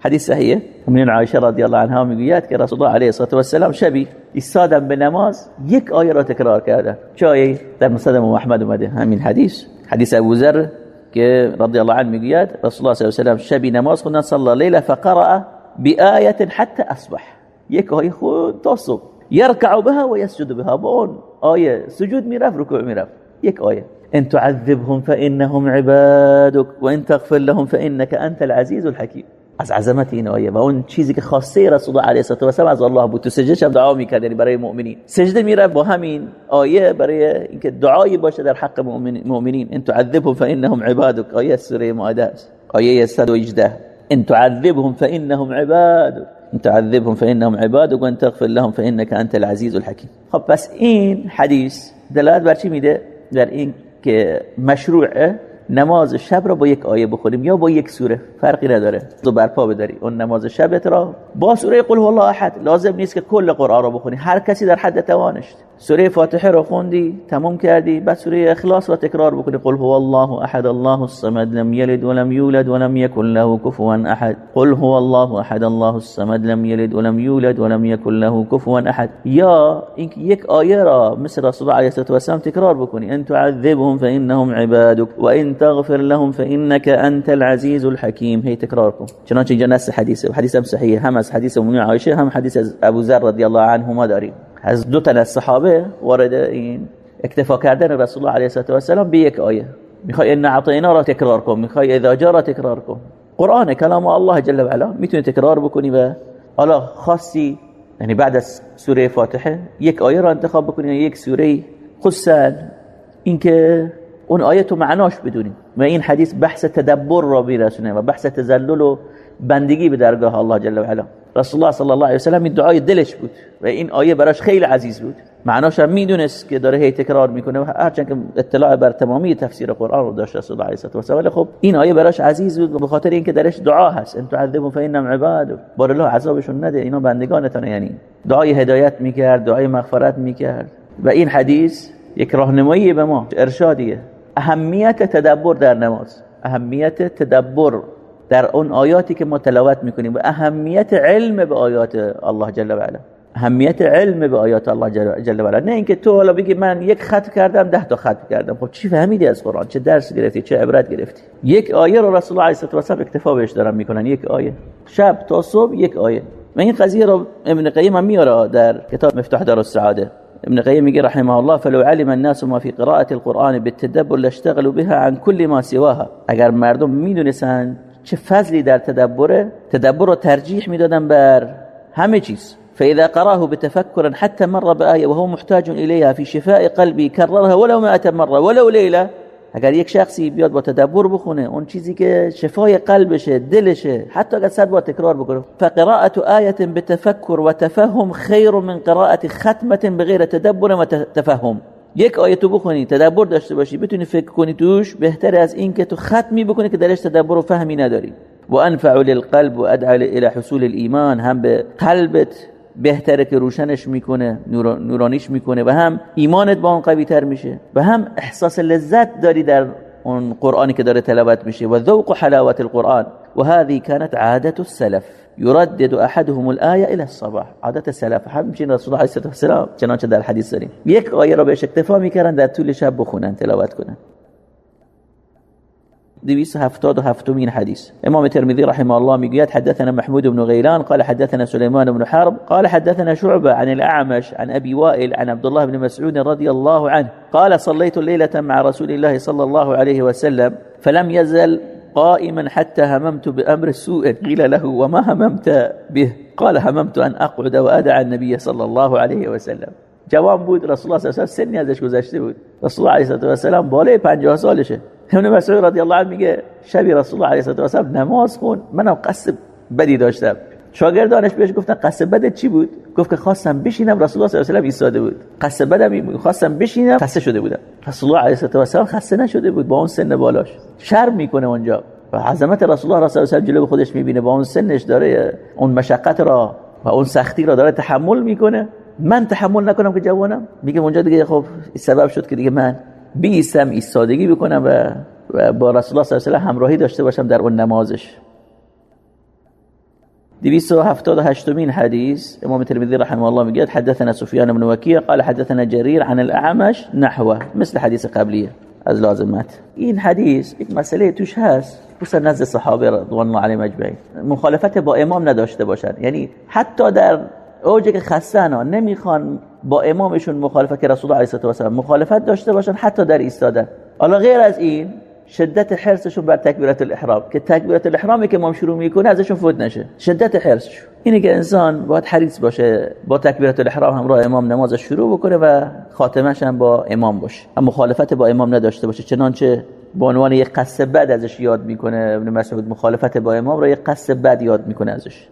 حديث صحيح؟ من عائشة رضي الله عنها میگوید که رسول الله عليه الصلاة والسلام شبی ایستادن به نماز یک آیه را تکرار کردن چه در مسند محمد اومده. همین حدیث. حدیث ابو ذر که رضی الله عنه میگوید رسول الله صلی الله علیه و سلم شبی نماز خوندن صلی لیله فقرأ بآیه حتى أصبح. یک آیه خود تا صبح. بها و یسجد بها. با اون آیه سجود میرفت رکوع میرفت. یک آیه. ان تعذبهم فانهم عبادك وان تغفر لهم فانك انت العزيز الحكيم. از عظمت این آیه و اون چیزی که خواسته رسول الله علیه و سلم از الله بود. تو سجده هم دعا می‌کرد یعنی برای مؤمنین. سجده میره با همین آیه برای اینکه دعایی باشه در حق مؤمنین. ان تعذبهم فانهم عبادك. آیه سوره مائده است. آیه 118 ان تعذبهم فانهم عبادك. ان تعذبهم فانهم عبادك وان تغفر لهم فانك انت العزيز الحكيم. خب پس این حدیث دلالت بر چی میده؟ در این که مشروعه نماز شب را با یک آیه بخونیم یا با یک سوره فرقی نداره. تو برپا بداری. اون نماز شبت را با سوره قل هو الله احد. لازم نیست که کل قرآن را بخونی. هر کسی در حد توانش سوره فاتحه رو خوندی تموم کردی بعد سوره اخلاص را تکرار بکنی. قل هو الله احد الله الصمد لم يلد ولم يولد ولم يكن له كفوا احد. قل هو الله احد الله الصمد لم يلد ولم يولد ولم يكن له كفوا احد. یا یک آیه را مثل رسول الله علیه و سلم تکرار بکنی. ان تعذبهم فانهم عبادك وان تغفر لهم فانك انت العزيز الحكيم هي تکرار کن. چنانچه اینجا نص حدیث صحیح هم از حدیث ام عایشه هم حدیث از ابو ذر رضی الله عنهما داریم. از دو تا از صحابه وارد این اکتفا کردن رسول الله علیه و سلام به یک آیه. می‌خوای ان اعطینا را تکرار کن می‌خوای اذا جا را تکرار کن. قرآن کلام الله جل و علا می‌تونی تکرار بکنی و حالا خاصی یعنی بعد از سوره فاتحه یک آیه را انتخاب بکنی یک سوره خصوصا اینکه اون آیه تو معناش بدونی. و این حدیث بحث تدبر را میرسونه و بحث تزلل و بندگی به درگاه الله جل و علا رسول الله صلی الله علیه و سلم این دعای دلش بود و این آیه براش خیلی عزیز بود. معناش هم می‌دونست که داره هی تکرار می‌کنه و هرچند که اطلاع بر تمامی تفسیر قرآن رو داشت رسول الله علیه و سلم خب این آیه براش عزیز بود به خاطر اینکه درش دعا هست. ان تعذبوا فانهم عباد. بار الله عذابشون نده. اینا بندگانتونه یعنی. دعای هدایت می‌کرد دعای مغفرت می‌کرد. و این حدیث یک راهنمایی به ما ارشادیه. اهمیت تدبر در نماز. اهمیت تدبر. در اون آیاتی که ما تلاوت می‌کنیم و اهمیت علم به آیات الله جل و علا. اهمیت علم به آیات الله جل و علا. نه اینکه تو حالا بگی من یک خط کردم ده تا خط کردم. خب چی فهمیدی از قرآن؟ چه درس گرفتی؟ چه عبرت گرفتی؟ یک آیه رو رسول الله علیه و سلم اکتفا بهش دارن می‌کنن. یک آیه. شب تا صبح یک آیه. و این قضیه رو ابن قیم هم میاره در کتاب مفتاح دار السعاده ابن قیم میگه رحمه الله فلو علم الناس ما في قراءة القرآن بالتدبر لاشتغلوا بها عن كل ما سواها. اگر مردم می‌دونستن چه فضلی در تدبره؟ تدبر رو ترجیح میدادن بر همه چیز. فإذا قرأه بتفكر حتى مر بآية وهو محتاج إليها في شفاء قلبي كررها ولو مئة مرة ولو ليلة. اگر یک شخصی بیاد با تدبر بخونه اون چیزی که شفای قلبشه دلشه حتی اگر صد بار تکرار بکنه. فقراءة آية بتفكر وتفهم خير من قراءة ختمة بغير تدبر وتفهم یک آیه تو بخونی تدبر داشته باشی بتونی فکر کنی توش بهتر از این که تو ختمی بکنی که درش تدبر و فهمی نداری. و انفع للقلب و ادعى الى حصول الايمان هم به قلبت بهتره که روشنش می‌کنه نورانیش می‌کنه و هم ایمانت با اون قوی تر میشه و هم احساس لذت داری در اون قرآنی که داره تلاوت میشه. و ذوق حلاوة القرآن. و هذه كانت عادة السلف. يردد احدهم الآية الى الصباح. عادت سلف. همچین رسول الله علیه و سلم چنانچه در حدیث داریم. یک آیه را بهش اکتفا می‌کردن در طول شب بخونن تلاوت کنن. دويس هفتاد هفتمين حديث إمام الترمذي رحمه الله ميقيات حدثنا محمود بن غيلان قال حدثنا سليمان بن حرب قال حدثنا شعبة عن الأعمش عن أبي وائل عن عبد الله بن مسعود رضي الله عنه. قال صليت الليلة مع رسول الله صلى الله عليه وسلم فلم يزل قائما حتى هممت بأمر سوء. قيل له وما هممت به؟ قال هممت أن أقعد وأدع النبي صلى الله عليه وسلم. جوان بود رسول الله صلی الله علیه و سنی ازش گذشته بود. رسول الله علیه و سلم بالای 50 سالشه. ابن مسعود رضی الله عنه میگه شبی رسول الله علیه و سلم نماز خون. منم قصد بدی داشتم. شاگردانش بهش گفتن قصد بدت چی بود؟ گفت که خواستم بشینم رسول الله صلی الله علیه و ایستاده بود. قصد بدم خواستم بشینم خسته شده بودم. رسول الله علیه و سلم خسته نشده بود با اون سن بالاش. شرم می‌کنه اونجا. و عظمت رسول الله صلی الله علیه و جلو خودش می‌بینه با اون سنش داره اون مشقت را و اون سختی را داره تحمل می‌کنه. من تحمل نکنم که جوانم. میگه اونجا دیگه خب سبب شد که دیگه من بیستم ایستادگی بکنم و, و با رسول الله صلی الله علیه و همراهی داشته باشم در اون نمازش. 278 من حديث امام الترمذي رحمه الله میگه حدثنا سفيان بن وكيع قال حدثنا جرير عن الاعمش نحوه مثل حديث قبلیه از لازمات این حدیث یک مسئله توش هست خصوصا نزد صحابه رضوان الله علیهم اجمعین. مخالفت با امام نداشته باشن. یعنی حتی در اوجه که نمی‌خوان با امامشون مخالفت که رسول الله علیه و سلم مخالفت داشته باشن حتی در ایستادن. حالا غیر از این شدت حرسشون بر تکبیرات الاحرام. که تکبیرات الاحرامی که امام شروع می‌کنه ازشون فوت نشه. شدت حرسشون اینه که انسان باید حریص باشه با تکبیرات الاحرام همراه امام نمازش شروع بکنه و خاتمش هم با امام باشه. هم مخالفت با امام نداشته باشه. چنانچه به عنوان یک قصه بعد ازش یاد می‌کنه ابن مسعود مخالفت با امام را یک قصه بعد یاد می‌کنه ازش.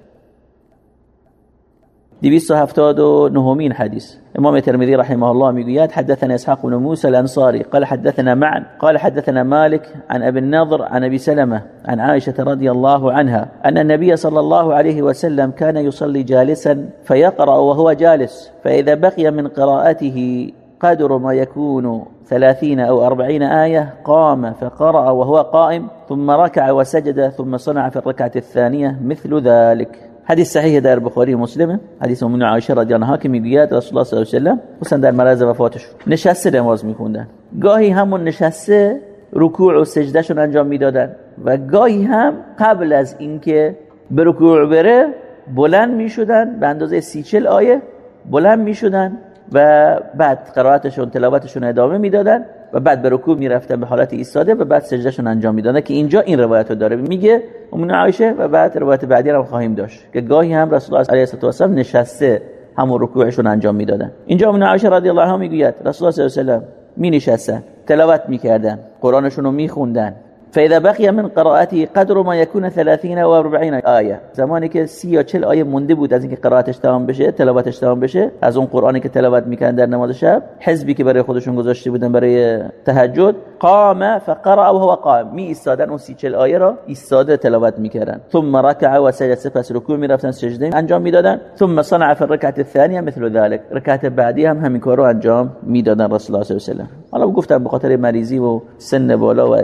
دویست هفتاد و نهمين حديث. إمام الترمذي رحمه الله ميقيات حدثنا إسحاق بن موسى الأنصاري قال حدثنا معا قال حدثنا مالك عن أبي النضر عن أبي سلمة عن عائشة رضي الله عنها أن النبي صلى الله عليه وسلم كان يصلي جالسا فيقرأ وهو جالس فإذا بقي من قراءته قدر ما يكون ثلاثين أو أربعين آية قام فقرأ وهو قائم ثم ركع وسجد ثم صنع في الركعة الثانية مثل ذلك. حدیث صحیح در بخاری و مسلمه حدیث ام عایشه رضی الله که می‌گوید رسول الله صلی الله علیه و سلم در مرض وفاتش. نشسته نماز میخوندن. گاهی همون نشسته رکوع و سجدهشون انجام می‌دادن و گاهی هم قبل از اینکه به رکوع بره بلند می‌شدن به اندازه سی چل آیه بلند می‌شدن و بعد قرائتشون تلاوتشون ادامه می‌دادن. و بعد به رکوع می‌رفتن به حالت ایستاده و بعد سجدهشون انجام می‌دادن. که اینجا این روایت رو داره. میگه امون عایشه و بعد روایت بعدی رو خواهیم داشت. که گاهی هم رسول الله علیه و سلم نشسته همون رکوعشون انجام می‌دادن. اینجا امون عایشه رضی الله عنها می‌گوید رسول الله صلی الله علیه و سلم می نشستن تلاوت می‌کردن قرآنشون رو میخوندن. فاذا بقي من قراءته قدر ما يكون 30 و 40 آیه زمانی که 30 یا 40 آیه مونده بود از اینکه قرائتش تمام بشه تلاوتش تمام بشه از اون قرآنی که تلاوت می‌کردن در نماز شب حزبی که برای خودشون گذاشته بودن برای تهجد قام فقرأ وهو قائم می ایستادن اون 30 40 آیه را ایستاده تلاوت می‌کردن. ثم ركع و سجد سپس رکوع می‌رفتن سجده انجام می‌دادن. ثم صنع في الركعه الثانيه مثل ذلك رکعت بعدی هم همین کارو انجام می‌دادن رسول الله صلی الله علیه و سلم. حالا گفتم به خاطر مریضی و سن بالا و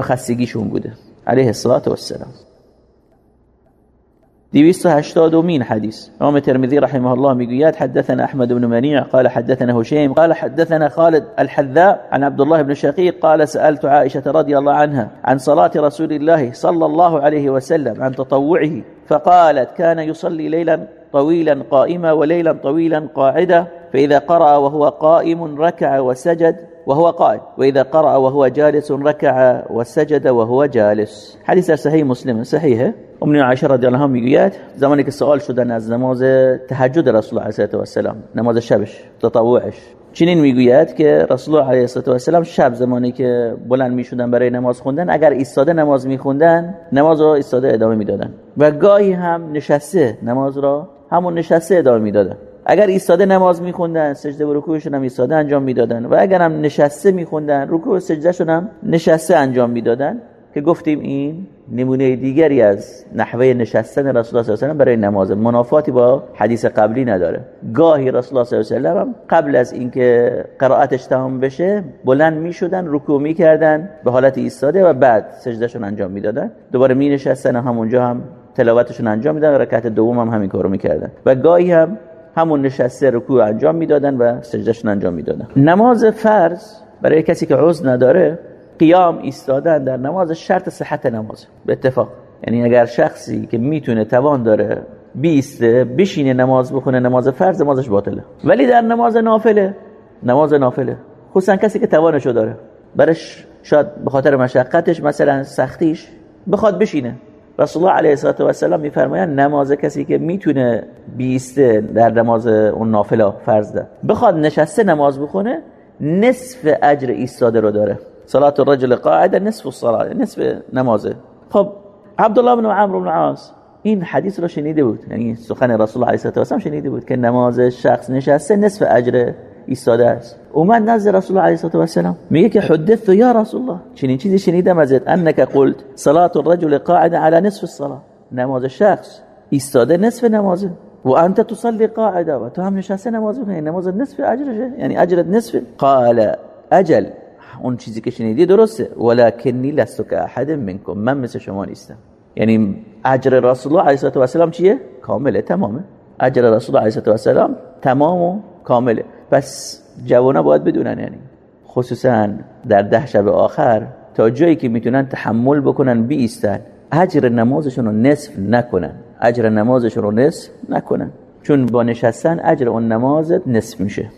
خستگیشون بوده. علیه الصلاة والسلام. 280 مين حديث امام الترمذي رحمه الله ميقيات حدثنا احمد بن منيع قال حدثنا هشيم قال حدثنا خالد الحذاء عن عبد الله بن شقيق قال سألت عائشة رضي الله عنها عن صلاة رسول الله صلى الله عليه وسلم عن تطوعه فقالت كان يصلي ليلا طويلا قائما وليلا طويلا قاعدا فإذا قرأ وهو قائم ركع وسجد وهو قائم وإذا قرأ وهو جالس ركع وسجد وهو جالس. حديث صحيح مسلم صحيحه ام عایشه رضی الله عنها می‌گوید زمانی که سوال شدن از نماز تهجد رسول الله علیه و السلام نماز شبش تطوعش. چنین می‌گوید که رسول الله علیه و السلام شب زمانی که بلند می‌شدن برای نماز خوندن؟ اگر ایستاده نماز میخوندن نماز رو ایستاده ادامه می‌دادن. و گاهی هم نشسته نماز را همون نشسته ادامه می‌دادن. اگر ایستاده نماز میخوندن سجده و رکوعشون هم ایستاده انجام می‌دادن. و اگر هم نشسته میخوندن رکوع و سجدهشون هم نشسته انجام می‌دادن. که گفتیم این نمونه دیگری از نحوه نشستن رسول الله صلی الله علیه و برای نماز. منافاتی با حدیث قبلی نداره. گاهی رسول الله صلی الله علیه و قبل از اینکه قرائتش تمام بشه بلند می‌شدن رکوع می‌کردن به حالت ایستاده و بعد سجدهشون انجام می‌دادن. دوباره می نشستن و همونجا هم تلاوتشون انجام می‌دادن رکعت دوم هم همین کارو می‌کردن. و گاهی هم همون نشسته رکوع انجام می‌دادن و سجدهشون انجام می‌دادن. نماز فرض برای کسی که عذر نداره قیام ایستادن در نماز شرط صحت نماز. به اتفاق. یعنی اگر شخصی که می‌تونه توان داره بیسته بشینه نماز بخونه نماز فرض نمازش باطله. ولی در نماز نافله. نماز نافله. خصوصا کسی که توانشو داره. برش شاید به خاطر مشقتش مثلا سختیش بخواد بشینه. رسول الله علیه و السلام میفرمایند نماز کسی که می‌تونه بیسته در نماز اون نافله فرض ده. بخواد نشسته نماز بخونه نصف اجر ایستاده رو داره. صلاه الرجل قاعده نصف الصلاه نصف نمازه. خب عبدالله بن عمرو بن عاص این حدیث رو شنیده بود. یعنی سخن رسول الله علیه و السلام شنیده بود که نماز شخص نشسته نصف اجر ایستاده است. اومد نزد رسول الله علیه و السلام میگه که حدثت یا رسول الله. چنین چیزی شنیدم ازت انك قلت صلاه الرجل قاعده على نصف الصلاه نماز شخص ایستاده نصف نمازه و انت تصلي قاعده. و تو هم نشسته نماز می‌خونی نماز نصف اجرشه. یعنی اجرت نصف. قال اجل. اون چیزی که شنیدی درسته. ولکنی لست که احد منکم. من مثل شما نیستم. یعنی اجر رسول الله علیه و السلام چیه؟ کامله تمامه. اجر رسول الله علیه و السلام تمام و کامله. پس جوانا باید بدونن یعنی. خصوصا در ده شب آخر تا جایی که می‌تونن تحمل بکنن بیستن. اجر نمازشون رو نصف نکنن. اجر نمازشون رو نصف نکنن. چون با نشستن اجر اون نمازت نصف میشه.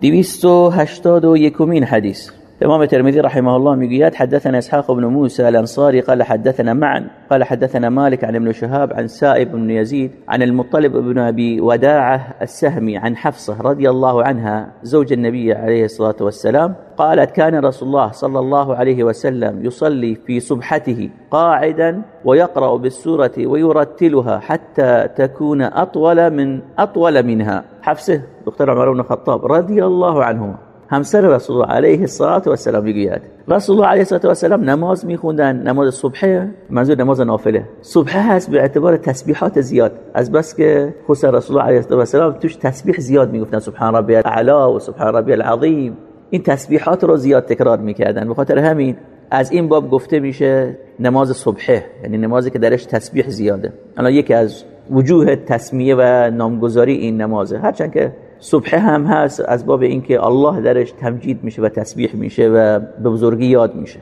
دویست و هشتاد و یکمین حدیث. امام الترمذي رحمه الله ميقيات حدثنا إسحاق بن موسى الأنصاري قال حدثنا معا قال حدثنا مالك عن ابن شهاب عن سائب بن يزيد عن المطلب بن أبي وداعة السهمي عن حفصة رضي الله عنها زوج النبي عليه الصلاة والسلام قالت كان رسول الله صلى الله عليه وسلم يصلي في صبحته قاعدا ويقرأ بالسورة ويرتلها حتى تكون أطول من أطول منها. حفصة دكتور عمر بن الخطاب رضي الله عنهما همسر رسول الله علیه الصلاه و السلام می‌گوید. رسول الله علیه الصلاه و السلام نماز میخوندن نماز صبحه منظور نماز نافله. صبحه هست به اعتبار تسبیحات زیاد. از بس که خصوصا رسول الله علیه الصلاه و السلام توش تسبیح زیاد می‌گفتن سبحان ربی الاعلا و سبحان ربی العظیم. این تسبیحات رو زیاد تکرار می‌کردن. به خاطر همین از این باب گفته میشه نماز صبحه یعنی نمازی که درش تسبیح زیاده. الان یکی از وجوه تسمیه و نامگذاری این نمازه. هرچند که صبح هم هست از باب اینکه الله درش تمجید میشه و تسبیح میشه و به بزرگی یاد میشه.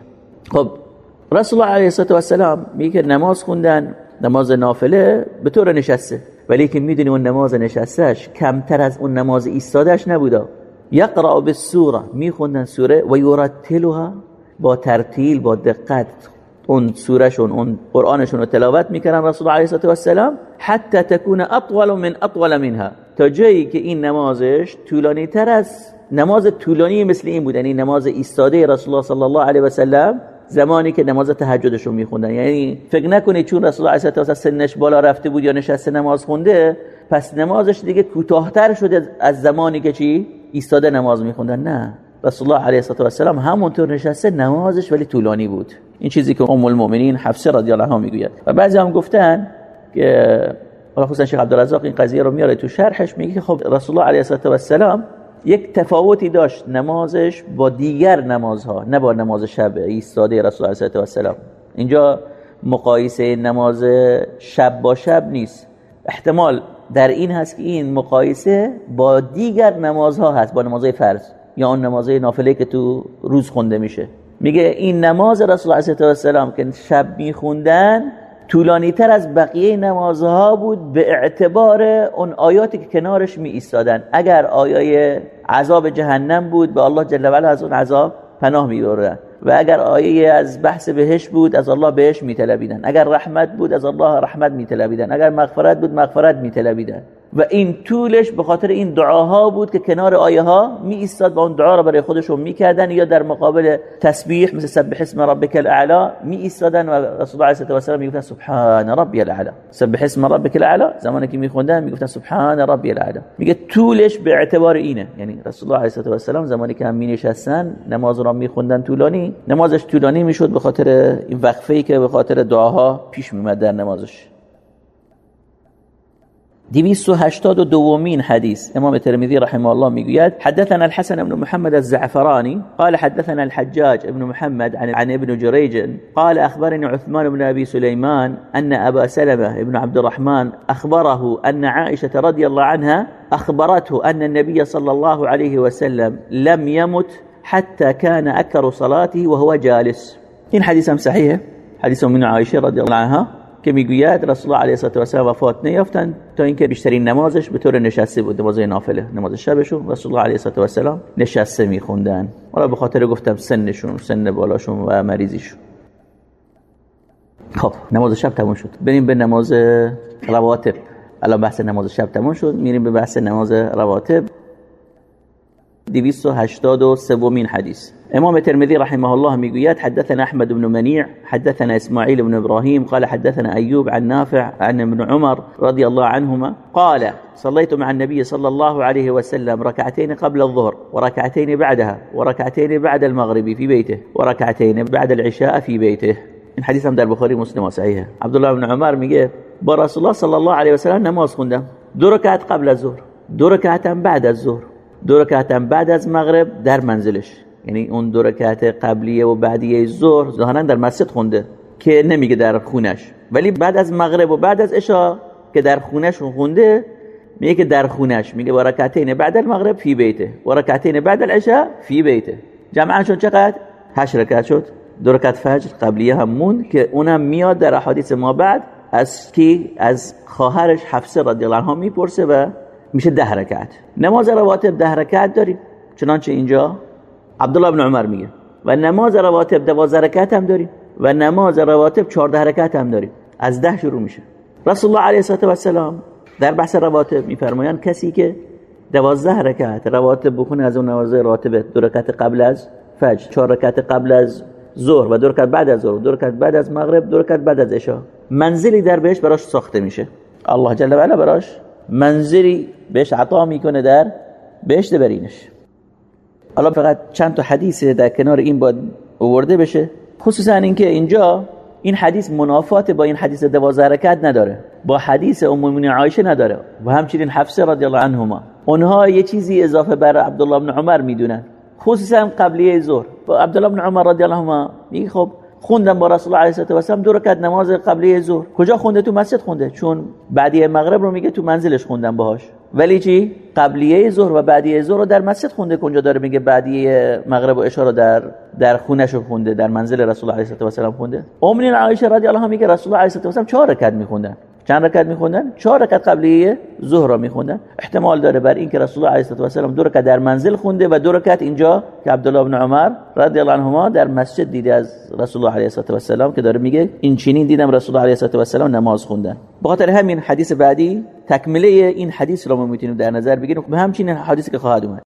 خب رسول الله علیه و السلام میگه نماز خوندن نماز نافله به طور نشسته. ولی که می‌دونی اون نماز نشستهش کمتر از اون نماز ایستادهش نبوده. یقرأ بالسوره میخوندن سوره و یرتلها با ترتیل با دقت. اون سورهشون اون قرآنشون رو تلاوت می‌کردن رسول الله علیه و السلام حتی تکون اطول من اطول منها. تا جایی که این نمازش طولانی تر از نماز طولانی مثل این بود یعنی نماز ایستاده رسول الله صلی الله علیه و سلم زمانی که نماز تهجدش رو میخوندن. یعنی فکر نکنید چون رسول الله علیه و سنش بالا رفته بود یا نشسته نماز خونده پس نمازش دیگه کوتاهتر شده از زمانی که چی؟ ایستاده نماز میخوندن. نه. رسول الله علیه و سلم همونطور نشسته نمازش ولی طولانی بود این چیزی که ام المؤمنین حفصه رضی الله عنها می‌گوید و بعضی هم گفتن که حالا خصوصا شیخ عبدالرزاق این قضیه رو میاره تو شرحش میگه خب رسول الله علیه و السلام یک تفاوتی داشت نمازش با دیگر نمازها نه با نماز شب ایستاده رسول الله علیه و السلام اینجا مقایسه نماز شب با شب نیست احتمال در این هست که این مقایسه با دیگر نمازها هست با نمازهای فرض یا اون نمازهای نافله که تو روز خونده میشه. میگه این نماز رسول الله صلی الله علیه و که شب میخوندن طولانی تر از بقیه نمازها بود به اعتبار اون آیاتی که کنارش می ایستادن اگر آیای عذاب جهنم بود به الله جل و از اون عذاب پناه می بردن و اگر آیه از بحث بهش بود از الله بهش میطلبیدن اگر رحمت بود از الله رحمت میطلبیدن اگر مغفرت بود مغفرت میطلبیدن و این طولش به خاطر این دعاها بود که کنار آیه ها می ایستاد و اون دعا را برای خودشون می‌کردن یا در مقابل تسبیح مثل سبح اسم ربک الاعلا می ایستادن و رسول الله صلی الله علیه و می‌گفتن سبحان ربی الاعلا. سبح اسم ربک الاعلا زمانی که میخوندن می‌گفتن سبحان ربی الاعلا. میگه طولش به اعتبار اینه. یعنی رسول الله علیه و سلم زمانی که هم می نشستن نماز را میخوندن طولانی نمازش طولانی می‌شد به خاطر این وقفه ای که به خاطر دعاها پیش میمد در نمازش. دویست و هشتاد و دومين حديث امام الترمذي رحمه الله میگوید حدثنا الحسن بن محمد الزعفراني قال حدثنا الحجاج بن محمد عن, عن ابن جريج قال أخبرني عثمان بن أبي سليمان أن أبا سلمة بن عبد الرحمن أخبره أن عائشة رضي الله عنها أخبرته أن النبي صلى الله عليه وسلم لم يمت حتى كان أكثر صلاته وهو جالس. إن حديث صحيح؟ حديث من عائشة رضي الله عنها. که می‌گوید رسول الله علیه و سلم وفات نیافتن تا اینکه بیشترین نمازش به طور نشسته بود. نماز نافله نماز شبشون. رسول الله علیه و سلم نشسته میخوندن. حالا به خاطر گفتم سنشون سن بالاشون و مریضیشون. خب نماز شب تموم شد. بریم به نماز رواتب. الان بحث نماز شب تموم شد. میریم به بحث نماز رواتب. 283 مين حديث إمام الترمذي رحمه الله ميقويات حدثنا أحمد بن منيع حدثنا إسماعيل بن إبراهيم قال حدثنا أيوب عن نافع عن ابن عمر رضي الله عنهما قال صليت مع النبي صلى الله عليه وسلم ركعتين قبل الظهر وركعتين بعدها وركعتين بعد المغرب في بيته وركعتين بعد العشاء في بيته. من حديث عند البخاري مسلم وصحيح. عبد الله بن عمر میگه با رسول الله صلى الله عليه وسلم نماز خوندم دو ركعت قبل الظهر دو ركعت بعد الظهر دو رکعت بعد از مغرب در منزلش. یعنی اون دو رکعت قبلیه و بعدیه ظهر ظاهرا در مسجد خونده که نمیگه در خونش. ولی بعد از مغرب و بعد از عشا که در خونش خونده میگه که در خونش. میگه و بعد المغرب فی بیته. و رکعتین بعد العشاء فی بیته. جمعا شد چقدر؟ هشت رکعت شد. دو رکعت فجر قبلیه هم مون که اونم میاد در احادیث ما بعد از کی؟ از خواهرش حفصه رضی الله عنها می‌پرسه و میشه ده رکعت. نماز رواتب ده رکعت داریم. چنانچه اینجا عبدالله بن عمر میگه. و نماز رواتب دوازده رکعت هم داریم. و نماز رواتب چهارده رکعت هم داریم. از ده شروع میشه. رسول الله علیه و السلام در بحث رواتب میفرمایند کسی که دوازده رکعت رواتب بخونه از اون نماز رواتب دو رکعت قبل از فجر چهار رکعت قبل از ظهر و دو رکعت بعد از ظهر دو رکعت بعد از مغرب دو رکعت بعد از عشا منزلی در بهش براش ساخته میشه. الله جل و علا براش منظری بهش عطا می‌کنه در بهشت برینش حالا فقط چند تا حدیث در کنار این باید آورده بشه. خصوصا اینکه اینجا این حدیث منافات با این حدیث دوازده رکعت نداره. با حدیث ام عایشه نداره. و همچنین حفصه رضی الله عنهما. اونها یه چیزی اضافه بر عبدالله بن عمر می‌دونن. خصوصا قبلیه ظهر. عبدالله بن عمر رضی الله عنهما میگه خب خوندم با رسول الله علیه و سلم دو رکعت نماز قبلی ظهر. کجا خونده؟ تو مسجد خونده. چون بعدی مغرب رو میگه تو منزلش خوندم باهاش. ولی چی؟ قبلیه ظهر و بعدی ظهر رو در مسجد خونده کنجا داره میگه بعدی مغرب و اشاره در در خونش خونده در منزل رسول الله علیه و سلم خونده. ام عایشه رضی الله عنها میگه رسول الله علیه و سلم چهار رکعت میخوندن. چند رکعت میخوندن؟ چهار رکعت قبلی ظهر را میخوندن. احتمال داره بر اینکه رسول الله علیه و سلم دو رکعت در منزل خونده و دو رکعت اینجا که عبدالله بن عمر رضی الله عنهما در مسجد دیده از رسول الله علیه و سلم که داره میگه این چنین دیدم رسول الله علیه و سلم نماز خوندن. بخاطر همین حدیث بعدی تکمله این حدیث رو ما می‌تونیم در نظر بگیریم به همچنین حدیثی که خواهد اومد.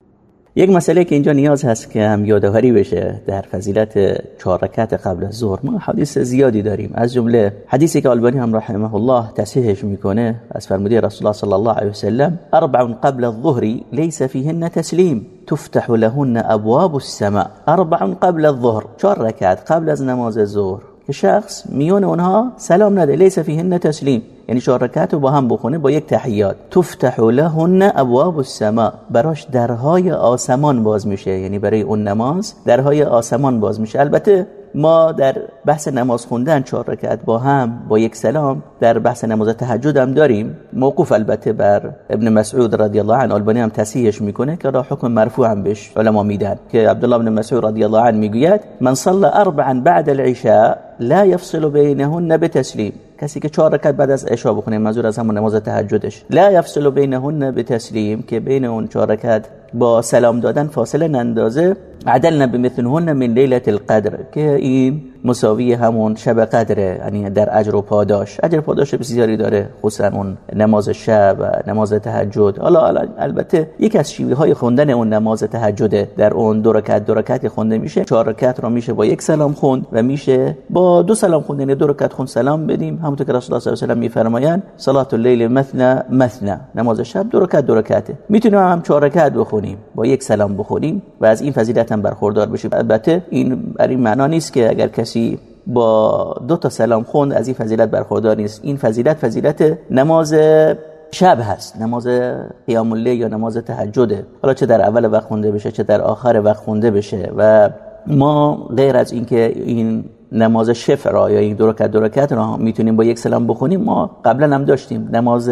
یک مسئله که اینجا نیاز هست که هم یادآوری بشه در فضیلت چهار رکعت قبل از ظهر. ما حدیث زیادی داریم. از جمله حدیثی که البانی هم رحمه الله تصحیحش می‌کنه از فرموده رسول الله صلی الله علیه وسلم اربع قبل الظهر ليس فيهن تسلیم تفتح لهن ابواب السماء. اربع قبل الظهر چهار رکعت قبل از نماز ظهر. که شخص میون اونها سلام نده لیس فیهن تسلیم. یعنی چهار رکعت رو با هم بخونه با یک تحیات. تفتح لهن ابواب السماء براش درهای آسمان باز میشه. یعنی برای اون نماز درهای آسمان باز میشه. البته ما در بحث نماز خوندن چهار رکعت با هم با یک سلام در بحث نماز تهجد هم داریم. موقوف البته بر ابن مسعود رضی الله عنه. البانی هم تصحیحش می‌کنه که را حکم مرفوع هم بهش علما میدن. که عبدالله بن مسعود رضی الله عنه می‌گوید من صلى اربعا بعد العشاء لا يفصل بينهن بتسلیم. کسی که چهار رکعت بعد از عشا بخونه منظور از همون نماز تهجدش. لا یفصل بینهن بتسلیم که بین اون چهار رکعت با سلام دادن فاصله نندازه. عدلنا بمثلهن من لیلة القدر که این مساوی همون شب قدره یعنی در اجر و پاداش. اجر پاداش بسیاری داره خصوصا اون نماز شب نماز تهجد. حالا البته یکی از شیوه های خوندن اون نماز تهجد در اون دو رکعت دو رکعت خونده میشه. چهار رکعت رو میشه با یک سلام خوند و میشه با دو سلام خوندن یعنی دو رکعت خوند سلام بدیم. همونطور که رسول الله صلی الله علیه و میفرمایند صلاه اللیل مثنا مثنا نماز شب دو رکعت دو رکعته. می‌تونیم هم چهار رکعت بخونیم. با یک سلام بخونیم و از این فضیلت هم برخوردار بشیم البته این برای معنا نیست که اگر کسی با دو تا سلام خوند از این فضیلت برخوردار نیست. این فضیلت فضیلت نماز شب هست نماز قیام یا نماز تهجده حالا چه در اول وقت خونده بشه چه در آخر وقت خونده بشه و ما غیر از اینکه این نماز شفع را یا این دو رکعت را می‌تونیم با یک سلام بخونیم ما قبلا هم داشتیم. نماز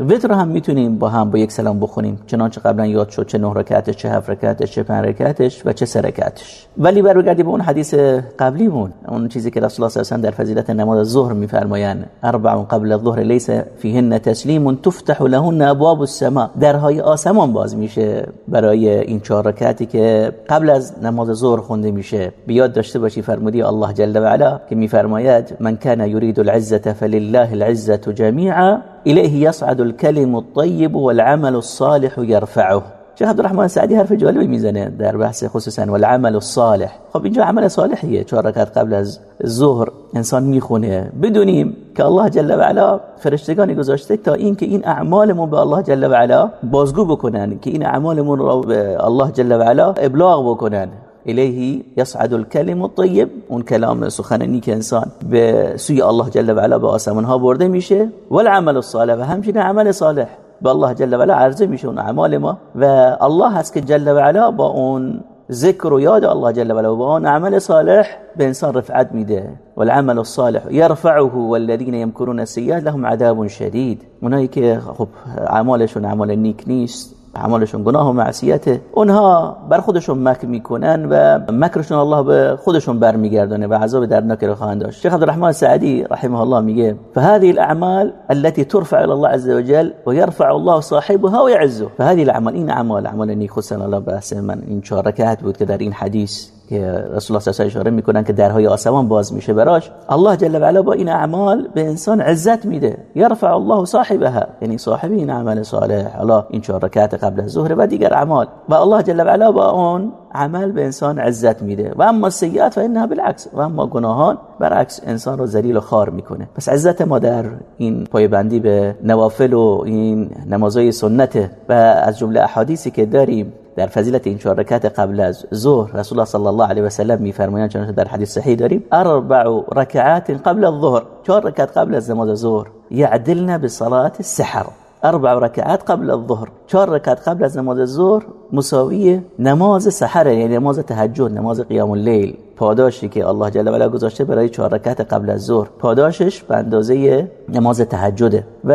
وتر هم می‌تونیم با هم با یک سلام بخونیم. چنانچه قبلا یاد شد چه نه رکعتش چه هفت رکعتش چه پنج رکعتش و چه سه رکعتش. ولی برگردیم به اون حدیث قبلی مون اون چیزی که رسول الله صلی الله علیه و در فضیلت نماز ظهر میفرمایند. اربع قبل الظهر ليس فيهن تسلیم تفتح لهن ابواب السماء درهای آسمان باز میشه برای این چهار رکعتی که قبل از نماز ظهر خونده میشه. بیاد داشته باشی فرمودی الله جل و علا که میفرماید من كان يريد العزه فلله العزه جميعا إليه يصعد الكلم الطيب والعمل الصالح يرفعه. شیخ عبدالرحمن سعدی حرف جالبی می‌زنه در بحث خصوصا والعمل الصالح. خب اینجا عمل صالحیه. چهار رکعت قبل از ظهر انسان می‌خونه. بدونیم که الله جل و علا فرشتگانی گذاشته تا این که این اعمالمون به الله جل و علا بازگو بکنن که این اعمالمون رو به الله جل و علا ابلاغ بکنن. الیه یصعد الکلم الطیب اون کلام سخن نیک انسان به سوی الله جل و علا به آسمان ها برده میشه. والعمل الصالح و همچنین عمل صالح به الله جل و علا عرضه میشه اون اعمال ما. و الله هست که جل و علا با اون ذکر و یاد الله جل و علا و با اون عمل صالح به انسان رفعت میده. والعمل الصالح يرفعه والذين يمكرون السيئات لهم عذاب شدید. اونایی که خب اعمالشون اعمال نیک نیست اعمالشون گناه و معصیته اونها بر خودشون مکر می‌کنن و مکرشون الله به خودشون برمیگردونه و عذاب دردناکی رو خواهند داشت. شیخ عبدالرحمن سعدی رحمه الله میگه فهذه الاعمال التي ترفع الى الله عز وجل ويرفع الله صاحبها ويعزه. فهذه الاعمال این اعمال اعمال نیک الله بحث من این چهار رکعت بود که در این حدیث که رسول الله صلی اشاره می‌کنن که درهای آسمان باز میشه براش. الله جل و علا با این اعمال به انسان عزت میده. یرفع الله صاحبها. یعنی صاحب این عمل صالح. حالا این چهار رکعت قبل از ظهر و دیگر اعمال. و الله جل و علا با اون عمل به انسان عزت میده. و اما سیئات و اینها بالعکس. و اما گناهان برعکس انسان رو ذلیل و خار می‌کنه. پس عزت ما در این پایبندی به نوافل و این نمازهای سنت و از جمله احادیثی که داریم در فضیلت این چهار رکعت قبل از ظهر رسول الله صلی الله علیه و سلم میفرمایند چون در حدیث صحیح داریم اربع رکعات قبل الظهر. چهار رکعت قبل از نماز ظهر. یعدلنا بصلاه السحر. اربع رکعات قبل الظهر. چهار رکعت قبل از نماز ظهر مساوی نماز سحر یعنی نماز تهجد نماز قیام اللیل. پاداشی که الله جل و علا گذاشته برای چهار رکعت قبل از ظهر. پاداشش به اندازه نماز تهجده و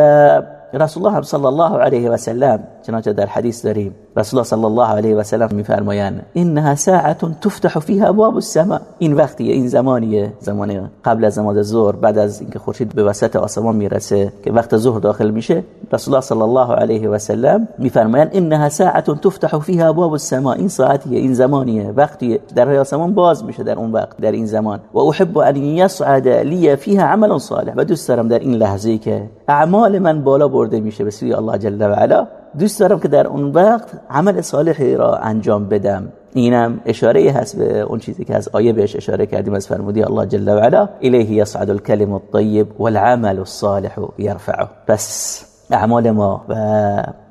رسول الله صلی الله علیه و سلم چنانچه در حدیث داریم. رسول الله صلی الله علیه و سلم میفرمایند انها ساعه تفتح فيها ابواب السماء. این وقتیه این زمانیه زمان قبل از نماز ظهر بعد از اینکه خورشید به وسط آسمان می‌رسه که وقت ظهر داخل میشه رسول الله صلی الله علیه و سلم میفرمایند انها ساعه تفتح فيها ابواب السماء. این ساعتیه این زمانیه وقتی در آسمان باز میشه در اون وقت در این زمان. و احب ان يصعد لي فيها عمل صالح. و دوست در این لحظه که اعمال من بالا برده میشه به سوی الله جل و علا. دوست دارم که در اون وقت عمل صالحی را انجام بدم. اینم اشاره هست به اون چیزی که از آیه بهش اشاره کردیم از فرمودی الله جل و علا الیه یصعد الکلم الطیب والعمل الصالح یرفعه. پس اعمال ما و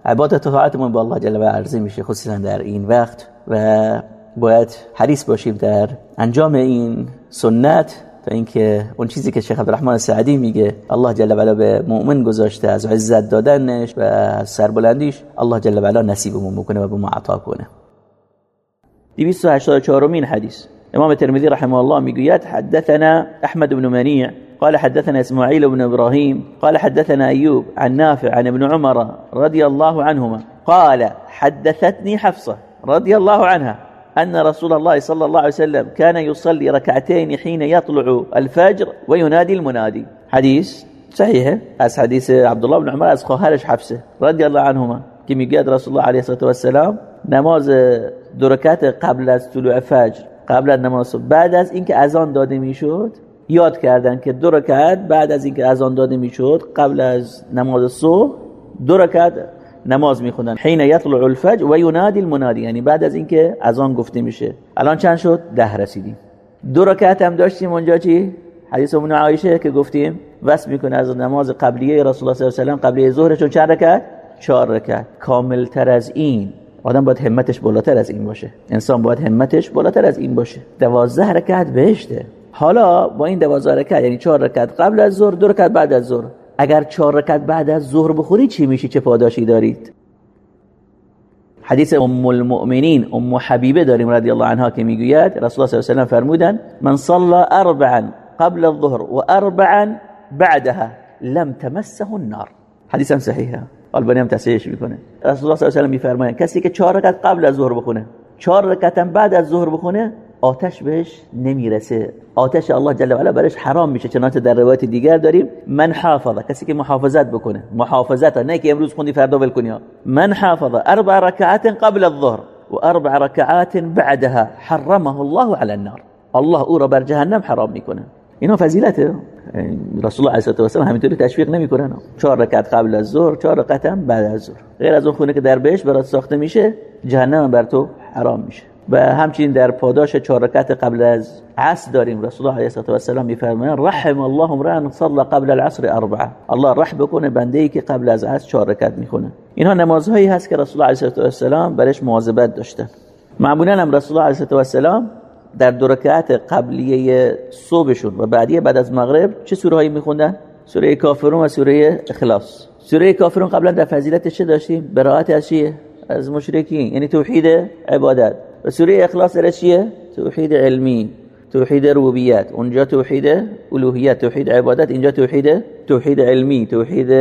عبادت و طاعتمون با الله جل و علا میشه خصوصا در این وقت. و باید حریص باشیم در انجام این سنت. تا اینکه اون چیزی که شیخ عبدالرحمن سعدی میگه الله جل و علا به مؤمن گذاشته از عزت دادنش و سربلندیش الله جل و علا نصیبمون بکنه و به ما عطا کنه. 284 مین حدیث. امام ترمذی رحمه الله می‌گوید حدثنا احمد بن منیع قال حدثنا اسماعيل بن ابراهيم قال حدثنا ايوب عن نافع عن ابن عمر رضي الله عنهما قال حدثتني حفصه رضي الله عنها. أن رسول الله صلى الله عليه وسلم كان يصلي ركعتين حين يطلع الفجر وينادي المنادي. حديث صحيح. از حديث عبد الله بن عمر از خواهرش حفصه رضي الله عنهما که میگه رسول الله عليه الصلاه والسلام نماز دو رکعت قبل از طلوع فجر قبل از نماز بعد از اینکه اذان داده می‌شد یاد کردن که دو رکعت بعد از اینکه اذان داده می‌شد قبل از نماز صبح دو رکعت نماز می‌خونن حین یطلع الفجر و ینادی المنادی. یعنی بعد از اینکه اذان گفته میشه. الان چند شد؟ ده رسیدیم. دو رکعت هم داشتیم اونجا چی؟ حدیث ام عایشه که گفتیم وصف می‌کنه از نماز قبلیه رسول الله صلی الله علیه و قبلیه ظهر. چون چند رکعت؟ چهار رکعت. کامل تر از این. آدم باید همتش بالاتر از این باشه. انسان باید همتش بالاتر از این باشه. دوازده رکعت بهشته. حالا با این دوازده رکعت یعنی چهار رکعت قبل از ظهر دو رکعت بعد از ظهر. اگر چهار رکعت بعد از ظهر بخوری چی میشی؟ چه پاداشی دارید؟ حدیث ام المؤمنین ام حبیبه داریم رضی الله عنها که می‌گوید رسول الله صلی الله علیه و فرمودن من صلى اربعا قبل الظهر و اربعا بعدها لم تمسه النار. حدیث هم صحیحه. البانی هم می‌کنه. رسول الله صلی الله علیه و میفرمایند کسی که چهار رکعت قبل از ظهر بخونه چهار رکعت بعد از ظهر بخونه آتش بهش نمی‌رسه. آتش الله جل و علا برش حرام میشه چنانچه در روایت دیگر داریم من حافظه کسی که محافظت بکنه. محافظت نه که امروز خوندی فردا ول کنی من حافظه اربع رکعات قبل الظهر و اربع رکعات بعدها. حرمه الله على النار. الله او را بر جهنم حرام می‌کنه. اینا فضیلته. رسول الله علیه و سلم همینطوری تشویق نمی‌کنن. چهار رکعت قبل از ظهر چهار رکعت بعد از ظهر. غیر از اون خونه که در بهش برات ساخته میشه جهنم بر تو حرام میشه. و همچنین در پاداش چهار رکعت قبل از عصر داریم. رسول الله علیه و سلم میفرمایند رحم الله امرا صلى قبل العصر اربعه الله رحم بکنه بنده ای که قبل از عصر چهار رکعت می‌خونه. اینها نمازهایی هست که رسول الله علیه و سلم برش مواظبت داشتن معمولا هم رسول الله علیه و سلم در دو رکعت قبلیه صبحشون و بعدیه بعد از مغرب چه سوره هایی میخوندن؟ سوره کافرون و سوره اخلاص. سوره کافرون قبلا در فضیلت چه داشتیم؟ براءت از چیه؟ از مشرکین یعنی توحید عبادت. و سوره إخلاص در چیه توحید علمی توحید ربوبیت اونجا توحید الوهیت توحید عبادت اینجا توحید توحید علمی توحید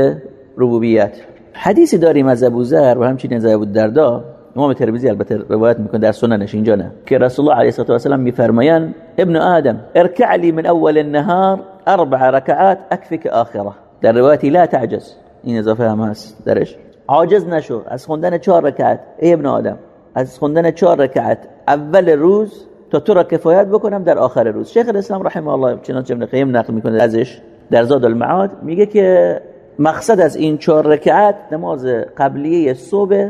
ربوبیت حدیثی داریم از ابو ذر و همچنین از ابو الدرداء امام ترمذی البته روایت میکنه در سننش اینجا نه. که رسول الله علیه و سلم میفرمایند ابن آدم اركع لي من اول النهار أربع ركعات اكفك آخره. در روایتی لا تعجز. این اضافه هم هست درش. عاجز نشو. از خوندن چهار رکعت ای ابن آدم. از خوندن چهار رکعت اول روز تا تو را کفایت بکنم در آخر روز. شیخ الاسلام رحمه الله چنانچه ابن قیم نقل می‌کنه ازش در زاد المعاد میگه که مقصد از این چهار رکعت نماز قبلیه صبح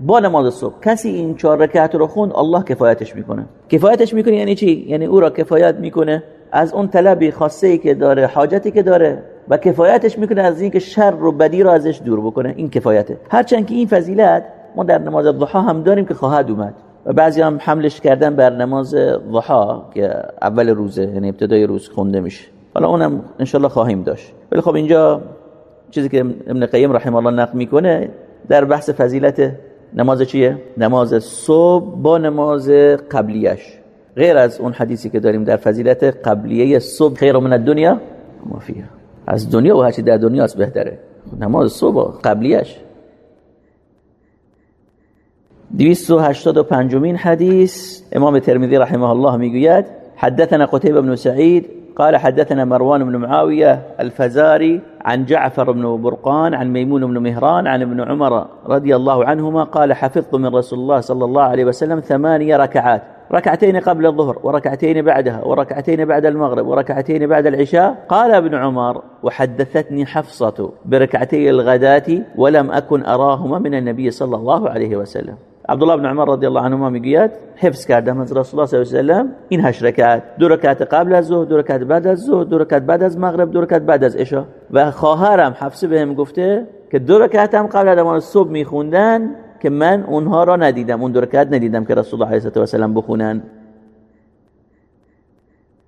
با نماز صبح. کسی این چهار رکعت رو خوند الله کفایتش می‌کنه. کفایتش می‌کنه یعنی چی؟ یعنی او را کفایت می‌کنه از اون طلبی خاصه که داره حاجتی که داره و کفایتش می‌کنه از اینکه شر و بدی رو ازش دور بکنه. این کفایته. هرچند که این فضیلت ما در نماز ضحا هم داریم که خواهد اومد. و بعضی هم حملش کردن بر نماز ضحا که اول روزه یعنی ابتدای روز خونده میشه. حالا اونم انشالله خواهیم داشت. ولی خب اینجا چیزی که ابن قیم رحمه الله نقل می‌کنه در بحث فضیلت نماز چیه؟ نماز صبح با نماز قبلیش. غیر از اون حدیثی که داریم در فضیلت قبلیه صبح خیر من الدنیا ما فیها. از دنیا و هرچی در دنیا است بهتره نماز صبح قبلیش. پنجمین حدیث امام ترمذی رحمه الله میگوید حدثنا قتيبة بن سعيد قال حدثنا مروان بن معاوية الفزاري عن جعفر بن برقان عن ميمون بن مهران عن ابن عمر رضي الله عنهما قال حفظت من رسول الله صلى الله عليه وسلم ثمانية ركعات ركعتين قبل الظهر وركعتين بعدها وركعتين بعد المغرب وركعتين بعد العشاء. قال ابن عمر وحدثتني حفصة بركعتي الغداة ولم أكن أراهما من النبي صلى الله عليه وسلم. عبدالله بن عمر رضی الله عنهما می‌گوید حفظ کردم از رسول الله صلی الله علیه و این هشت رکعت. دو رکعت قبل از ظهر دو رکعت بعد از ظهر دو رکعت بعد از مغرب دو رکعت بعد از عشا و خواهرم حفصه بهم گفته که دو رکعت هم قبل از نماز صبح میخوندن که من اونها را ندیدم اون دو رکعت ندیدم که رسول الله علیه و سلم بخونن.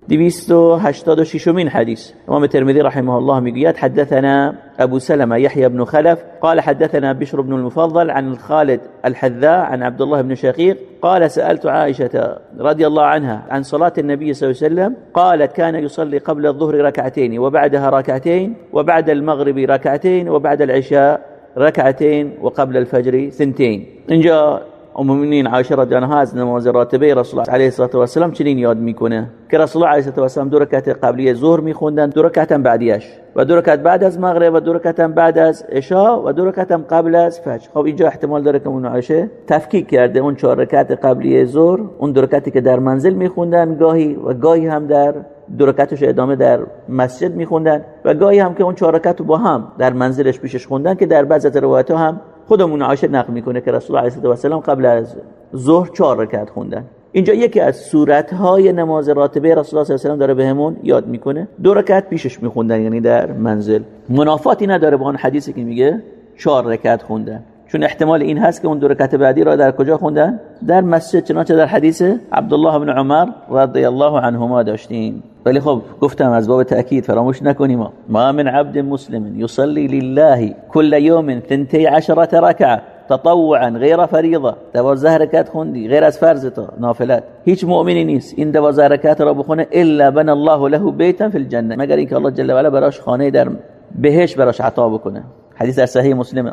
286 من حديث امام الترمذي رحمه الله میگوید حدثنا ابو سلمة يحيى بن خلف قال حدثنا بشر بن المفضل عن خالد الحذاء عن عبد الله بن شقيق قال سألت عائشة رضي الله عنها عن صلاة النبي صلى الله عليه وسلم قالت كان يصلي قبل الظهر ركعتين وبعدها ركعتين وبعد المغرب ركعتين وبعد العشاء ركعتين وقبل الفجر ثنتين. اینجا ام المؤمنین عایشه رضی عنها از نماز راتبه رسول الله علیه الصلاه و السلام چنین یاد می‌کنه. که رسول الله علیه الصلاه و السلام دو رکعت قبلی ظهر میخوندن دو رکعت بعدیش و دو رکعت بعد از مغرب و دو رکعت بعد از عشاء و دو رکعت قبل از فجر. خب اینجا احتمال داره که اون عایشه تفکیک کرده اون چهار رکعت قبلی ظهر اون دو رکعتی که در منزل میخوندن گاهی و گاهی هم در دو رکعتش ادامه در مسجد میخوندن و گاهی هم که اون چهار رکعت با هم در منزلش پیشش خوندن که در بعضی روایت هم خودمون عایشه نقل می‌کنه که رسول الله علیه و سلم قبل از ظهر چهار رکعت خوندن. اینجا یکی از صورتهای نماز راتبه رسول الله صلی الله علیه و داره بهمون یاد می‌کنه. دو رکعت پیشش میخوندن یعنی در منزل. منافاتی نداره با اون حدیثی که میگه. چهار رکعت خوندن. چون احتمال این هست که اون دو رکعت بعدی را در کجا خوندن؟ در مسجد چنانچه در حدیث عبدالله بن عمر رضی الله عنهما داشتیم. ولی خب گفتم از باب تأکید فراموش نکنیم. ما من عبد مسلم یصلی لله كل يوم ثنتی عشرة رکعه تطوعا غیر فریضه دوازده رکعت خوندی غیر از فرض تو نافلت. هیچ مؤمنی نیست. این دوازده رکعت را بخونه الا بن الله له بیتا فی الجنه مگر اینکه الله جل و علا براش خانه در بهش براش عطا بکنه. حدیث در صحیح مسلمه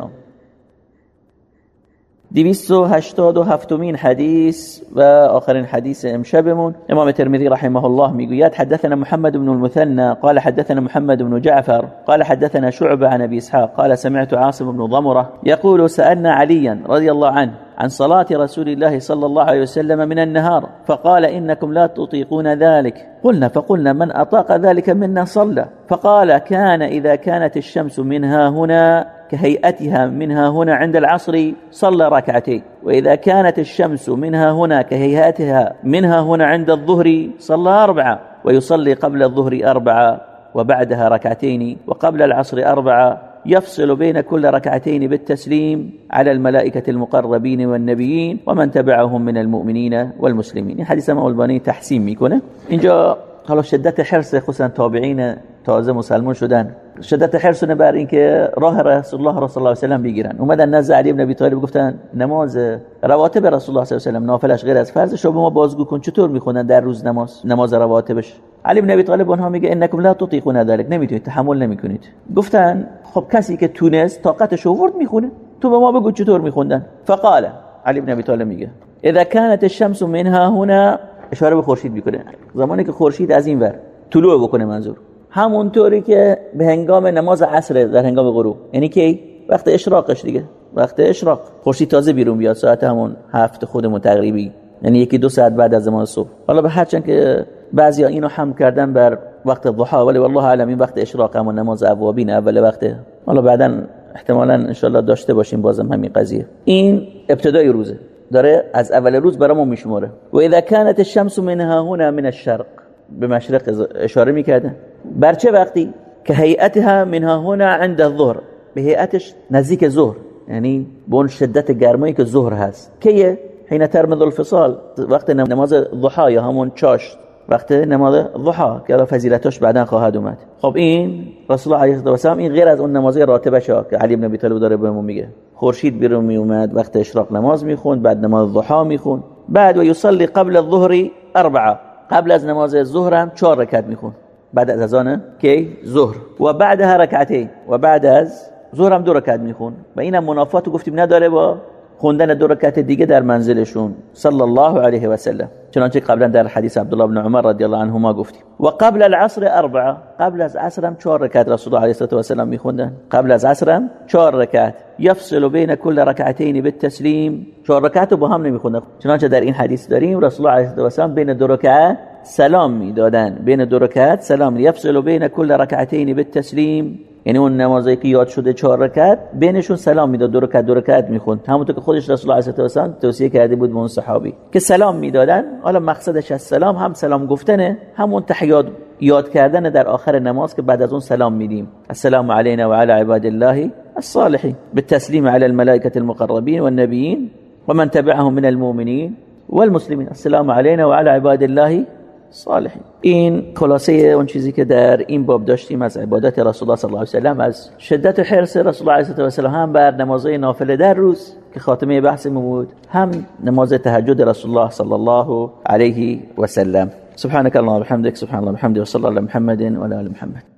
287 مين حديث و آخرین حدیث امشبمون. امام ترمذي رحمه الله میگوید حدثنا محمد بن المثنى قال حدثنا محمد بن جعفر قال حدثنا شعبة عن أبي إسحاق قال سمعت عاصم بن ضمرة يقول سألنا عليا رضي الله عنه عن صلاة رسول الله صلى الله عليه وسلم من النهار فقال إنكم لا تطيقون ذلك. قلنا فقلنا من أطاق ذلك منا صلى؟ فقال كان إذا كانت الشمس منها هنا كهيئتها منها هنا عند العصر صلى ركعتين. وإذا كانت الشمس منها هنا كهيئتها منها هنا عند الظهر صلى أربعة ويصلي قبل الظهر أربعة وبعدها ركعتين وقبل العصر أربعة يفصل بين كل ركعتين بالتسليم على الملائكة المقربين والنبيين ومن تبعهم من المؤمنين والمسلمين. حديث ما الباني تحسين میکنه اینجا حالا شدت حرص خصوصا تابعین تازه مسلمان شدن. شدت حرصونه بر اینکه راه رسول الله رسول الله علیه و بگیرن. اومدن نزد علی بن ابی طالب گفتن نماز رواتب رسول الله صلی الله علیه و نافلش غیر از فرض. شو به ما بازگو کن چطور می‌خونن در روز نماز؟ نماز رواتبش. علی بن ابی طالب اونها میگه انکم لا تطیقون ذلك نمی‌تونید تحمل نمی‌کنید. گفتن خب کسی که تونست طاقتش آورد می‌خونه تو به ما بگو چطور میخوندن. فقال علی بن ابی طالب میگه اذا كانت الشمس منها هنا اشاره به خورشید می‌کنه. زمانی که خورشید از این ور طلوع بکنه منظور. همونطوری که به هنگام نماز عصر در هنگام غروب. یعنی کی؟ وقت اشراقش دیگه. وقت اشراق. خورشید تازه بیرون بیاد. ساعت همون هفت خودمون تقریبی. یعنی یکی دو ساعت بعد از زمان صبح. حالا به هرچند که بعضیا اینو هم کردن بر وقت ضحا ولی والله اعلم این وقت اشراق همون نماز اوابین اول وقت. حالا بعدا احتمالا ان داشته باشیم بازم همین قضیه. این ابتدای روزه. داره از اول روز برامون میشموره. و اذا كانت الشمس منها هنا من الشرق به مشرق اشاره می‌کرده. بر چه وقتی؟ که هیئتها منها هنا عند الظهر. به هیئتش نزدیک ظهر. یعنی به شدت گرمایی که ظهر هست. کیه؟ حین ترمض الفصال وقت نماز ضحا یا همون چاشت. وقت نماز ضحا که الان فضیلتش بعدا خواهد اومد. خب این رسول الله علیه و سلم این غیر از اون نماز راتبه شه که علی بن ابی طالب داره بهمون میگه. خورشید بیرون می اومد وقت اشراق نماز می‌خوند بعد نماز ضحا می‌خوند. بعد و یصلی قبل الظهر اربعه. قبل از نماز ظهر هم چهار رکعت می‌خوند. بعد از اذان کی؟ ظهر. و بعدها رکعتین. و بعد از ظهر هم دو رکعت می‌خوند. و اینم منافات گفتیم نداره با خوندن دو رکعت دیگه در منزلشون صلی الله علیه و سلم چنانچه قبلا در حدیث عبدالله بن عمر رضی الله عنهما گفتیم. و قبل العصر اربعه قبل از عصر هم چهار رکعت رسول الله علیه و سلم میخوندن. قبل از عصر هم چهار رکعت. یفصل بین کل رکعتین بالتسلیم. چهار رکعت با هم نمیخوندن. چنانچه در این حدیث داریم رسول الله علیه و سلم بین دو رکعت سلام می‌دادن بین دو رکعت سلام یفصل بین کل رکعتین بالتسلیم. یعنی اون نمازی که یاد شده چهار رکعت بینشون سلام می‌داد دو رکعت دو رکعت می‌خوند. همونطور که خودش رسول الله صلی الله علیه و توصیه کرده بود به اون صحابی که سلام می‌دادن. حالا مقصدش از سلام هم سلام گفتنه همون تحیات یاد کردن در آخر نماز که بعد از اون سلام میدیم. السلام علینا و علی عباد الله الصالحین. بالتسلیم علی الملائکه المقربین والنبیین ومن تبعهم من المؤمنین والمسلمين السلام علينا وعلى عباد الله صالحین. این خلاصه اون چیزی که در این باب داشتیم از عبادت رسول الله صلی الله علیه و سلم از شدت حرص رسول الله علیه و سلم هم بر نمازهای نافله در روز که خاتمه بحث بود هم نماز تهجد رسول الله صلی الله علیه و سلم سبحانك اللهم وبحمدك سبحان الله وبحمده وصلى الله على محمد وعلى محمد.